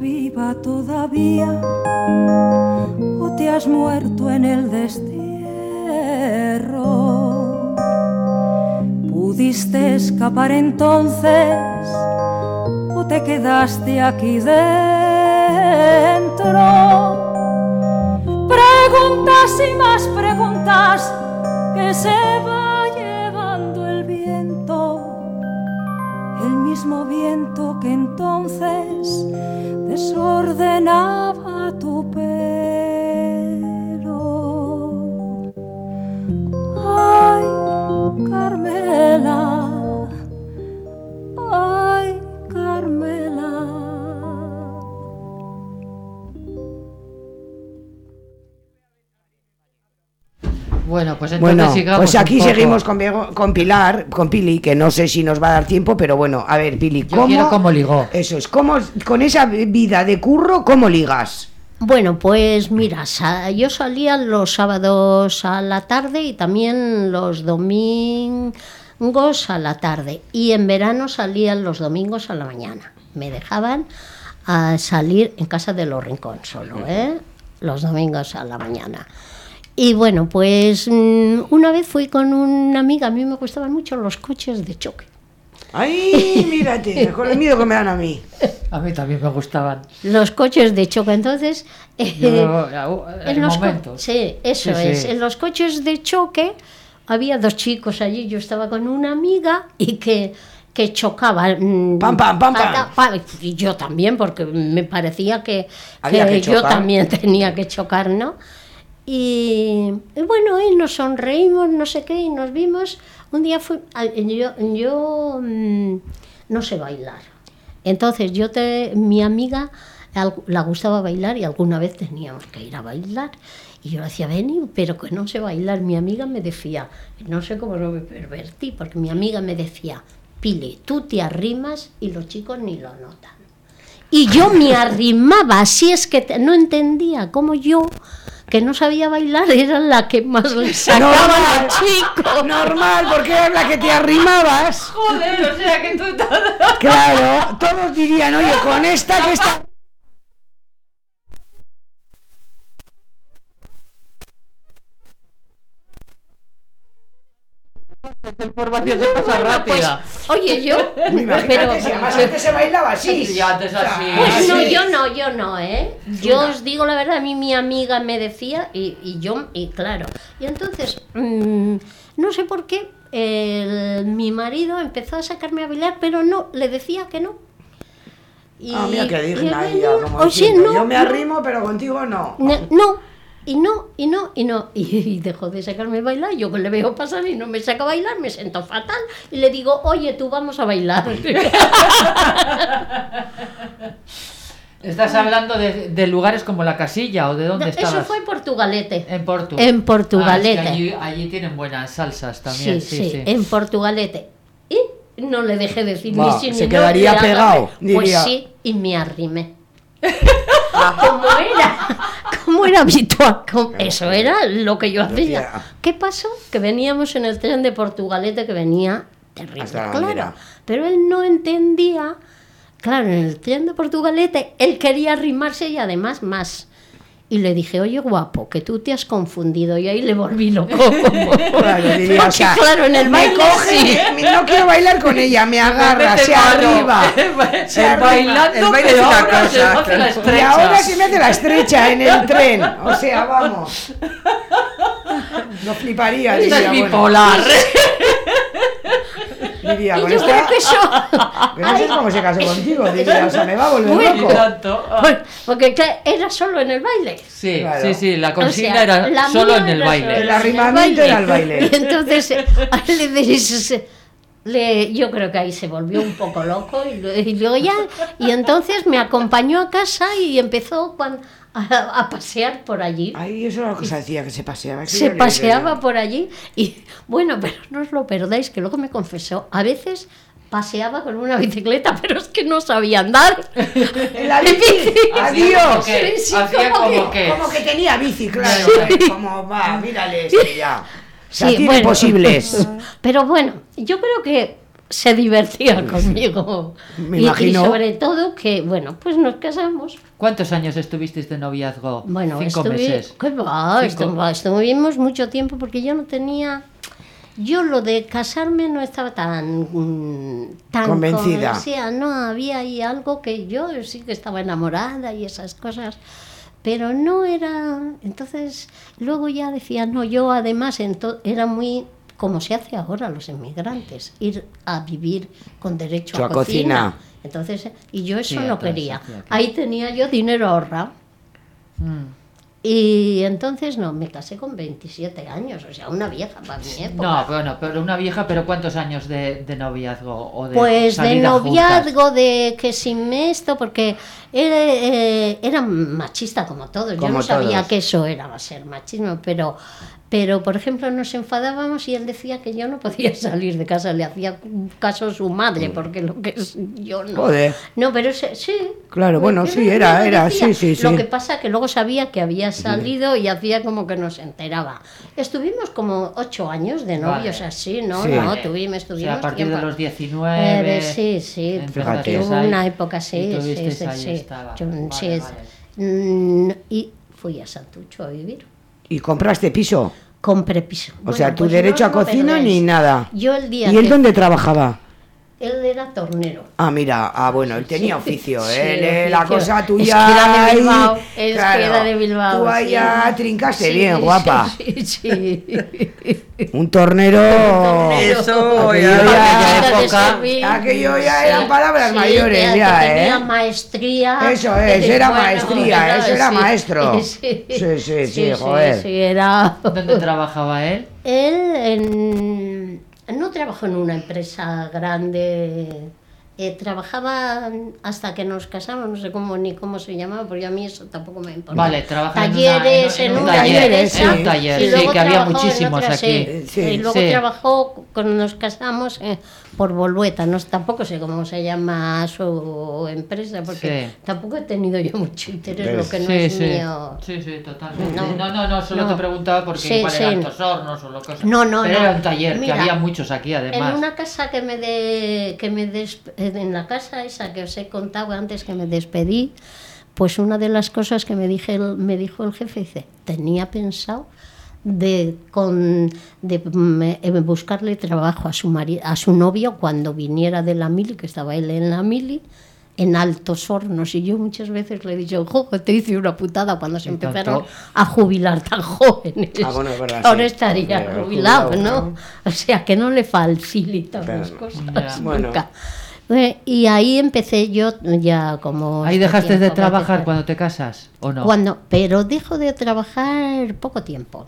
viva todavía o te has muerto en el destierro. ¿Pudiste escapar entonces o te quedaste aquí dentro? Preguntas y más preguntas que se va entonces Bueno, sigamos. pues aquí seguimos con, Pilar, con Pili, que no sé si nos va a dar tiempo, pero bueno, a ver, Pili, Yo ¿cómo? quiero cómo ligó. Eso es, ¿cómo, con esa vida de curro, ¿cómo ligas? Bueno, pues mira, sa- yo salía los sábados a la tarde y también los domingos a la tarde. Y en verano salían los domingos a la mañana. Me dejaban a salir en casa de los Rincón solo, ¿eh? Los domingos a la mañana. Y bueno, pues mm, una vez fui con una amiga, a mí me gustaban mucho los coches de choque. Ay, mírate, con el miedo que me dan a mí. A mí también me gustaban. Los coches de choque, entonces... eh, Yo, en en los momentos. Sí, eso Sí, es. sí. En los coches de choque había dos chicos allí. Yo estaba con una amiga y que, que chocaban. mm, Pam, pam, pam, pam. Y yo también, porque me parecía que, yo chocar. también tenía que chocar, ¿no? Y, bueno, y nos sonreímos, no sé qué, y nos vimos. Un día fui, yo, yo mm, no sé bailar. Entonces yo te, mi amiga la gustaba bailar y alguna vez teníamos que ir a bailar. Y yo decía, vení, pero que no sé bailar. Mi amiga me decía, no sé cómo no me pervertí, porque mi amiga me decía, Pili, tú te arrimas y los chicos ni lo notan. Y yo me arrimaba, así es que te- no entendía cómo yo, que no sabía bailar, era la que más le sacaba a los chicos. Normal, porque era la que te arrimabas. Joder, o sea que tú... Claro, todos dirían, oye, con esta que está... información se pasa rápida. Oye, yo, Imagínate, pero, si además antes se bailaba así. Sí, antes así. Pues no, yo no, yo no, ¿eh? Yo os digo la verdad, a mí mi amiga me decía, y, y yo, y claro. Y entonces, mm, no sé por qué, el- mi marido empezó a sacarme a bailar, pero no, le decía que no. Y, Ah, mira que y digna ella, como o sea, no, yo me no, arrimo, pero contigo no. no, no, y no, y no, y no. Y, y dejó de sacarme a bailar. Yo que le veo pasar y no me saca a bailar, me siento fatal. Y le digo, oye, tú vamos a bailar. ¿Estás hablando de, de lugares como la casilla o de dónde estabas? Eso fue en Portugalete. En Portu. En Portugalete. Ah, es que allí, allí tienen buenas salsas también. Sí, Sí, sí, sí. en Portugalete. Y no le dejé decir Va, ni sí ni se no, quedaría ni nada. pegado, Pues sí, y me arrimé. como era, como era habitual, eso era lo que yo hacía. ¿Qué pasó? Que veníamos en el tren de Portugalete que venía terrible, claro. Pero él no entendía, claro, en el tren de Portugalete él quería arrimarse y además más. Y le dije, oye guapo, que tú te has confundido. Y ahí le volví loco. Claro, diría, o sea, claro, en el me baile no quiero bailar con ella, me agarra, Mete se arriba. se El arriba. bailando, El baile es una ahora cosa, hace la Y ahora se me hace la estrecha en el tren. O sea, vamos. No fliparía, diría. es bueno, bipolar. Diría, Y con yo esta- creo que eso... que no sé cómo se casó contigo, diría, o sea, me va a volver Bueno. loco. Tanto. Pues, porque era solo en el baile. Sí, Claro. sí, sí, la O consigna sea, era la solo en el baile. El en arrimamiento era el baile. Y entonces le dices, le, yo creo que ahí se volvió un poco loco y, luego ya, y entonces me acompañó a casa y empezó cuan- a, a pasear por allí. Ay, eso era lo que se decía, que se paseaba. que Se paseaba por allí y bueno, pero no os lo perdáis, que luego me confesó, a veces paseaba con una bicicleta, pero es que no sabía andar. La bici, adiós. Como que- Sí, sí, Hacía como como que- que... Como que tenía bici, claro. Como va, mírale este ya. O sea, Sí, bueno. posibles. Pero bueno, yo creo que se divertía conmigo. Me y, y imagino. sobre todo que, bueno, pues nos casamos. ¿Cuántos años estuvisteis de noviazgo? Bueno, Cinco estuvi- meses. ¿qué va? Cinco. Estuvimos mucho tiempo porque yo no tenía... Yo lo de casarme no estaba tan... mm, tan Convencida. convencida, no, había ahí algo que yo sí que estaba enamorada y esas cosas, pero no era... Entonces, luego ya decía, no, yo además era muy... Como se hace ahora los inmigrantes, ir a vivir con derecho Yo a a cocina. cocina. Entonces, y yo eso Sí, no acá, quería. Ahí tenía yo dinero ahorrado. Mm. Y entonces no, me casé con 27 años, o sea, una vieja para mi época. No, bueno, pero una vieja, pero ¿cuántos años de, de noviazgo o de pues de juntas? noviazgo, de que sin esto, porque era, eh, era machista como todos. Yo no sabía que eso era ser machismo, pero, pero por ejemplo nos enfadábamos y él decía que yo no podía salir de casa, le hacía caso a su madre, porque lo que es yo no. Joder. No, pero ese- sí. Claro, bueno, sí, era- era, decía. sí, sí, sí. Lo que pasa que luego sabía que había salido y hacía como que no se enteraba. Estuvimos como ocho años de novios Vale. así, ¿no? Sí. No, tuvimos, O sea, tuvimos a partir de los 19... Eh, sí, sí, Fíjate. una época sí, sí, sí, ahí sí. estaba. Yo- Vale, sí, es- vale. Mm, y fui a Santucho a vivir. ¿Y compraste piso? Compré piso. O sea, tu pues derecho no a cocina ni nada. Yo el día ¿Y él que- dónde trabajaba? Él era tornero. Ah, mira, ah, bueno, él tenía Sí, oficio, sí, ¿eh? La oficio. cosa Es tuya. que era de Bilbao, es que era de Bilbao, Tú sí. allá trincaste Sí, bien, sí, guapa. Sí, sí. Un tornero. Eso Aquello ya- de época, aquello ya eran palabras Sí, mayores que- ya, que tenía ¿eh? maestría. Eso es, era Bueno, maestría, eso era sí. maestro. Sí, Sí, sí, sí, joder. Sí, era... ¿Dónde trabajaba él? Él en- no trabajó en una empresa grande. eh, trabajaba hasta que nos casamos, no sé cómo ni cómo se llamaba, porque a mí eso tampoco me importa. Vale, trabajaba en una- talleres, en- en un taller, empresa, en un taller, y sí, que había muchísimos otra, aquí. sí, Sí, y luego sí. trabajó cuando nos casamos eh, por Volvueta, no, tampoco sé cómo se llama su empresa, porque Sí. tampoco he tenido yo mucho interés, Ves. lo que no sí, es sí. mío. Sí, sí, totalmente. No. No, no, no, solo No. te preguntaba porque Sí, igual sí. eran altos hornos o lo que sea. No, no, Pero no. era un taller, Mira, que había muchos aquí además. En una casa que me de, que me des- en la casa esa que os he contado antes que me despedí, pues una de las cosas que me dije el- me dijo el jefe dice, tenía pensado de con de mm, eh, buscarle trabajo a su a su novio cuando viniera de la mili, que estaba él en la mili en altos hornos y yo muchas veces le he dicho, "Jo, te hice una putada cuando se empezaron a jubilar tan jóvenes. Ah, bueno, es verdad, Ahora sí. estaría Hombre, jubilado, jubilado, ¿no? O sea, que no le facilita Pero, las cosas. Bueno. nunca. Eh, Y ahí empecé yo ya como... ¿Ahí este dejaste de trabajar cuando te casas o no? Cuando, pero dejo de trabajar poco tiempo.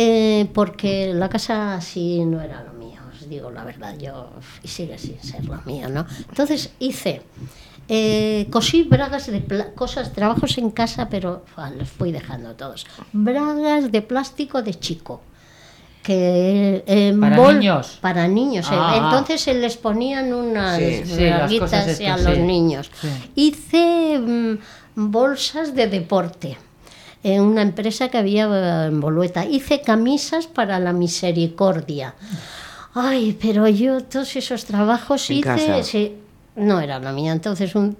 Eh, porque la casa sí no era lo mío, os digo la verdad, yo y sigue sin ser lo mío, ¿no? Entonces hice, eh, cosí bragas de cosas, trabajos en casa, pero ah, los fui dejando todos. Bragas de plástico de chico. Que eh, ¿Para niños? Para niños. eh. Ah. Entonces se les ponían unas Sí, braguitas a los sí. niños. Hice mm, bolsas de deporte en una empresa que había en Bolueta. Hice camisas para la misericordia. Ay, pero yo todos esos trabajos En hice, sí, no era la mía. Entonces un,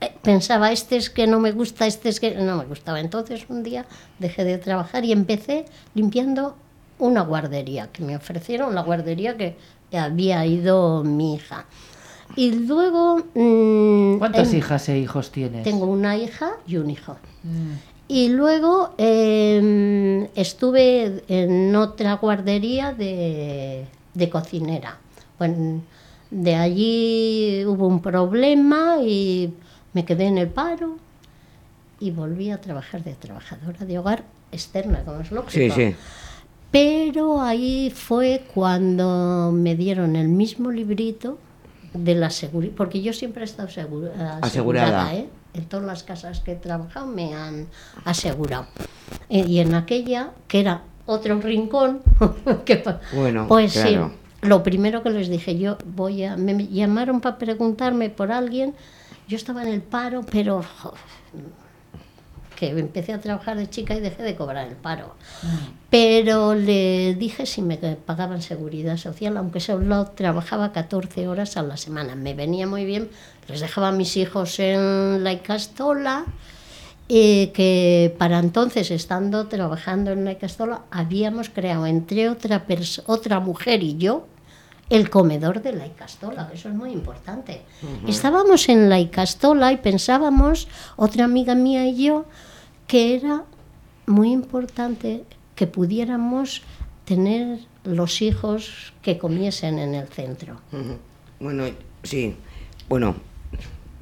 eh, pensaba, este es que no me gusta, este es que no me gustaba. Entonces un día dejé de trabajar y empecé limpiando una guardería, que me ofrecieron la guardería que había ido mi hija. Y luego... mm, ¿Cuántas en- hijas e hijos tienes? Tengo una hija y un hijo. Mm. Y luego eh, estuve en otra guardería de, de cocinera. Bueno, de allí hubo un problema y me quedé en el paro y volví a trabajar de trabajadora de hogar externa, como es lógico. Sí, sí. Pero ahí fue cuando me dieron el mismo librito de la seguridad, porque yo siempre he estado segura- asegurada, Asegurada. ¿eh? En todas las casas que he trabajado me han asegurado. Eh, Y en aquella, que era otro rincón, que Bueno, pues claro. sí, lo primero que les dije, yo voy a... Me llamaron para preguntarme por alguien, yo estaba en el paro, pero... que empecé a trabajar de chica y dejé de cobrar el paro. Pero le dije si me pagaban seguridad social, aunque solo trabajaba 14 horas a la semana. Me venía muy bien, les dejaba a mis hijos en la Icastola, eh, que para entonces, estando trabajando en la Icastola, habíamos creado, entre otra, otra mujer y yo, el comedor de la Icastola, que eso es muy importante. Estábamos en la Icastola y pensábamos, otra amiga mía y yo, que era muy importante que pudiéramos tener los hijos que comiesen en el centro. Bueno, sí. Bueno,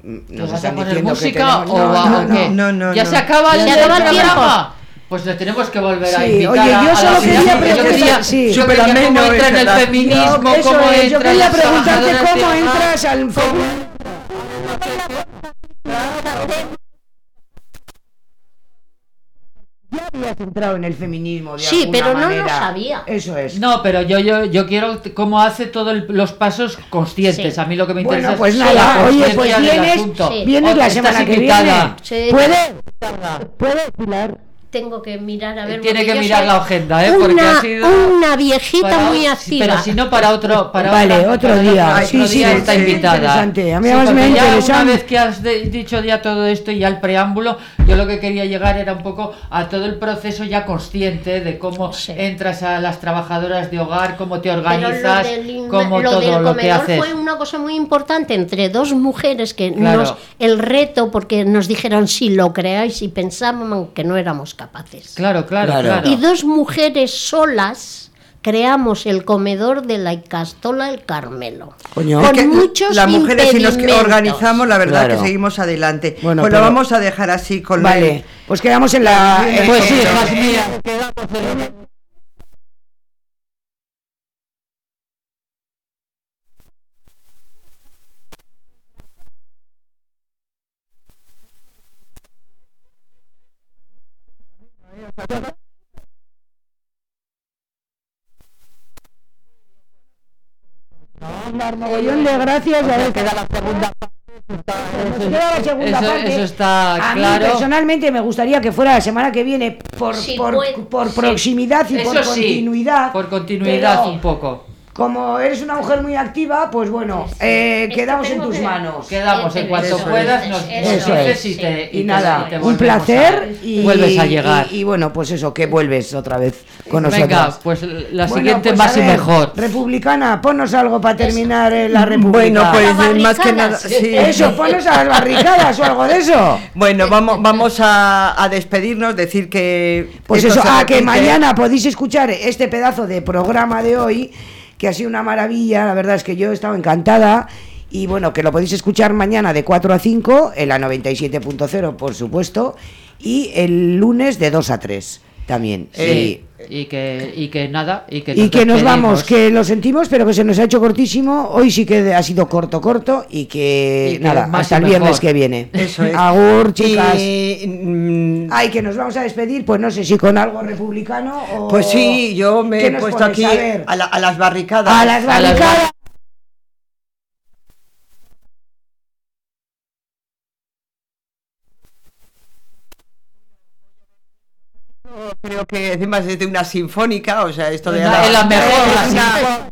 mm, ¿Te nos están poner diciendo que música tenemos... o, No, no, qué? no, no, ¿Ya no. se acaba el, ¿Ya se acaba el programa? Pues le tenemos que volver a invitar oye, yo a solo la quería ciudad. Yo preguntar- quería, sí. yo Súper quería cómo ameno, entra es en el verdad. feminismo, No, eso cómo es, yo entran quería las preguntarte cómo entras al feminismo. Ya habías entrado en el feminismo de Sí, alguna pero no lo sabía. Eso es. No, pero yo, yo, yo quiero cómo hace todos los pasos conscientes. Sí. A mí lo que me Bueno, interesa pues es nada, la oye, pues vienes, vienes la semana que viene. Sí. ¿Puede? ¿Puede, Pilar? Tengo que mirar a ver. Tiene porque que mirar la agenda, ¿eh? Porque Una, ha sido... una viejita para- muy activa. Pero si no para otro, para Vale, otra- otro para día. otro Sí, sí, día sí, está sí, invitada. interesante. A mí me porque ya una vez que has de- dicho ya todo esto y ya el preámbulo, yo lo que quería llegar era un poco a todo el proceso ya consciente de cómo Sí. entras a las trabajadoras de hogar, cómo te organizas, lo del, in- cómo lo todo del lo que comedor haces. fue una cosa muy importante entre dos mujeres que Claro. nos el reto porque nos dijeron si lo creáis y pensábamos que no éramos capaces. Claro, claro, Claro. claro. Y dos mujeres solas creamos el comedor de la Icastola el Carmelo. Coño. Con Que muchos las mujeres si nos impedimentos. organizamos, la verdad Claro. que seguimos adelante. Bueno, pues pero- lo vamos a dejar así con Vale, el- pues quedamos en la... en- Pues sí, en- mogollón de gracias y a ver queda la segunda Nos queda la segunda Eso- parte. eso está a claro. Mí personalmente me gustaría que fuera la semana que viene por, Sí, por, puede- por sí. proximidad y por Eso sí, continuidad. por continuidad un poco. Como eres una mujer muy activa, pues bueno, eh, quedamos en tus que- manos. Quedamos en cuanto Eso puedas, es. nos Eso nos es, dices y sí. te Y te- nada, te un placer a- y vuelves a llegar. Y, y bueno, pues eso, que vuelves otra vez con nosotros. Venga, pues la Bueno, siguiente pues, más a y mejor. Republicana, ponnos algo para terminar eh, la República. Bueno, pues eh, más que nada, sí. Eso, ponnos a las barricadas o algo de eso. Bueno, vamos, vamos a, a despedirnos, decir que. Pues eso, se ah, que mañana podéis escuchar este pedazo de programa de hoy, que ha sido una maravilla, la verdad es que yo he estado encantada. Y bueno, que lo podéis escuchar mañana de 4 a 5 en la 97.0, por supuesto, y el lunes de 2 a 3 también. Sí, y que, y que nada, y que Y que nos vamos, que lo sentimos, pero que se nos ha hecho cortísimo. Hoy sí que ha sido corto, corto, y que, Y que nada, hasta el viernes mejor. que viene. Eso es. Agur, chicas. Y, mm, Ay, que nos vamos a despedir, pues no sé si con algo republicano o... pues sí, yo me ¿Qué he nos puesto pones? aquí A la- a las barricadas. A las A las barricadas. Creo que encima es de una sinfónica, o sea, esto de la, mejor, la una- sinfónica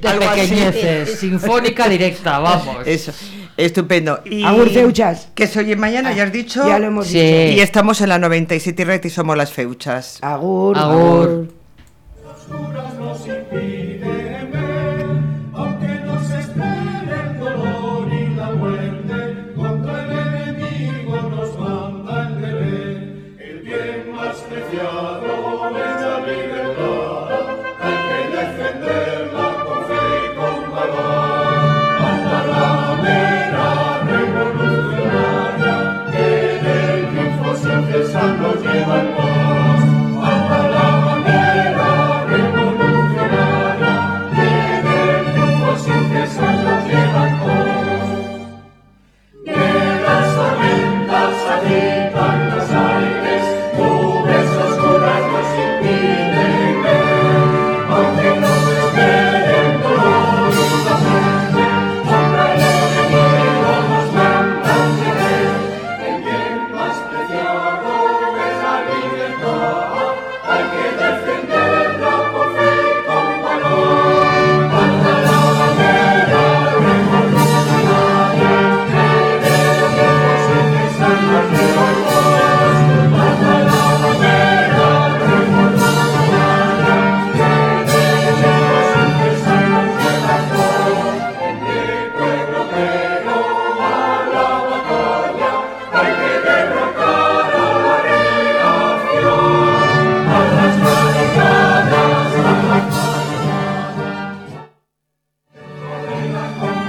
de algo así. pequeñeces, sinfónica directa, vamos. Eso, estupendo. Y Agur, feuchas. Que se oye mañana, ya has dicho. Ya lo hemos Sí. dicho. Y estamos en la 97 Red y somos las feuchas. Agur. Agur.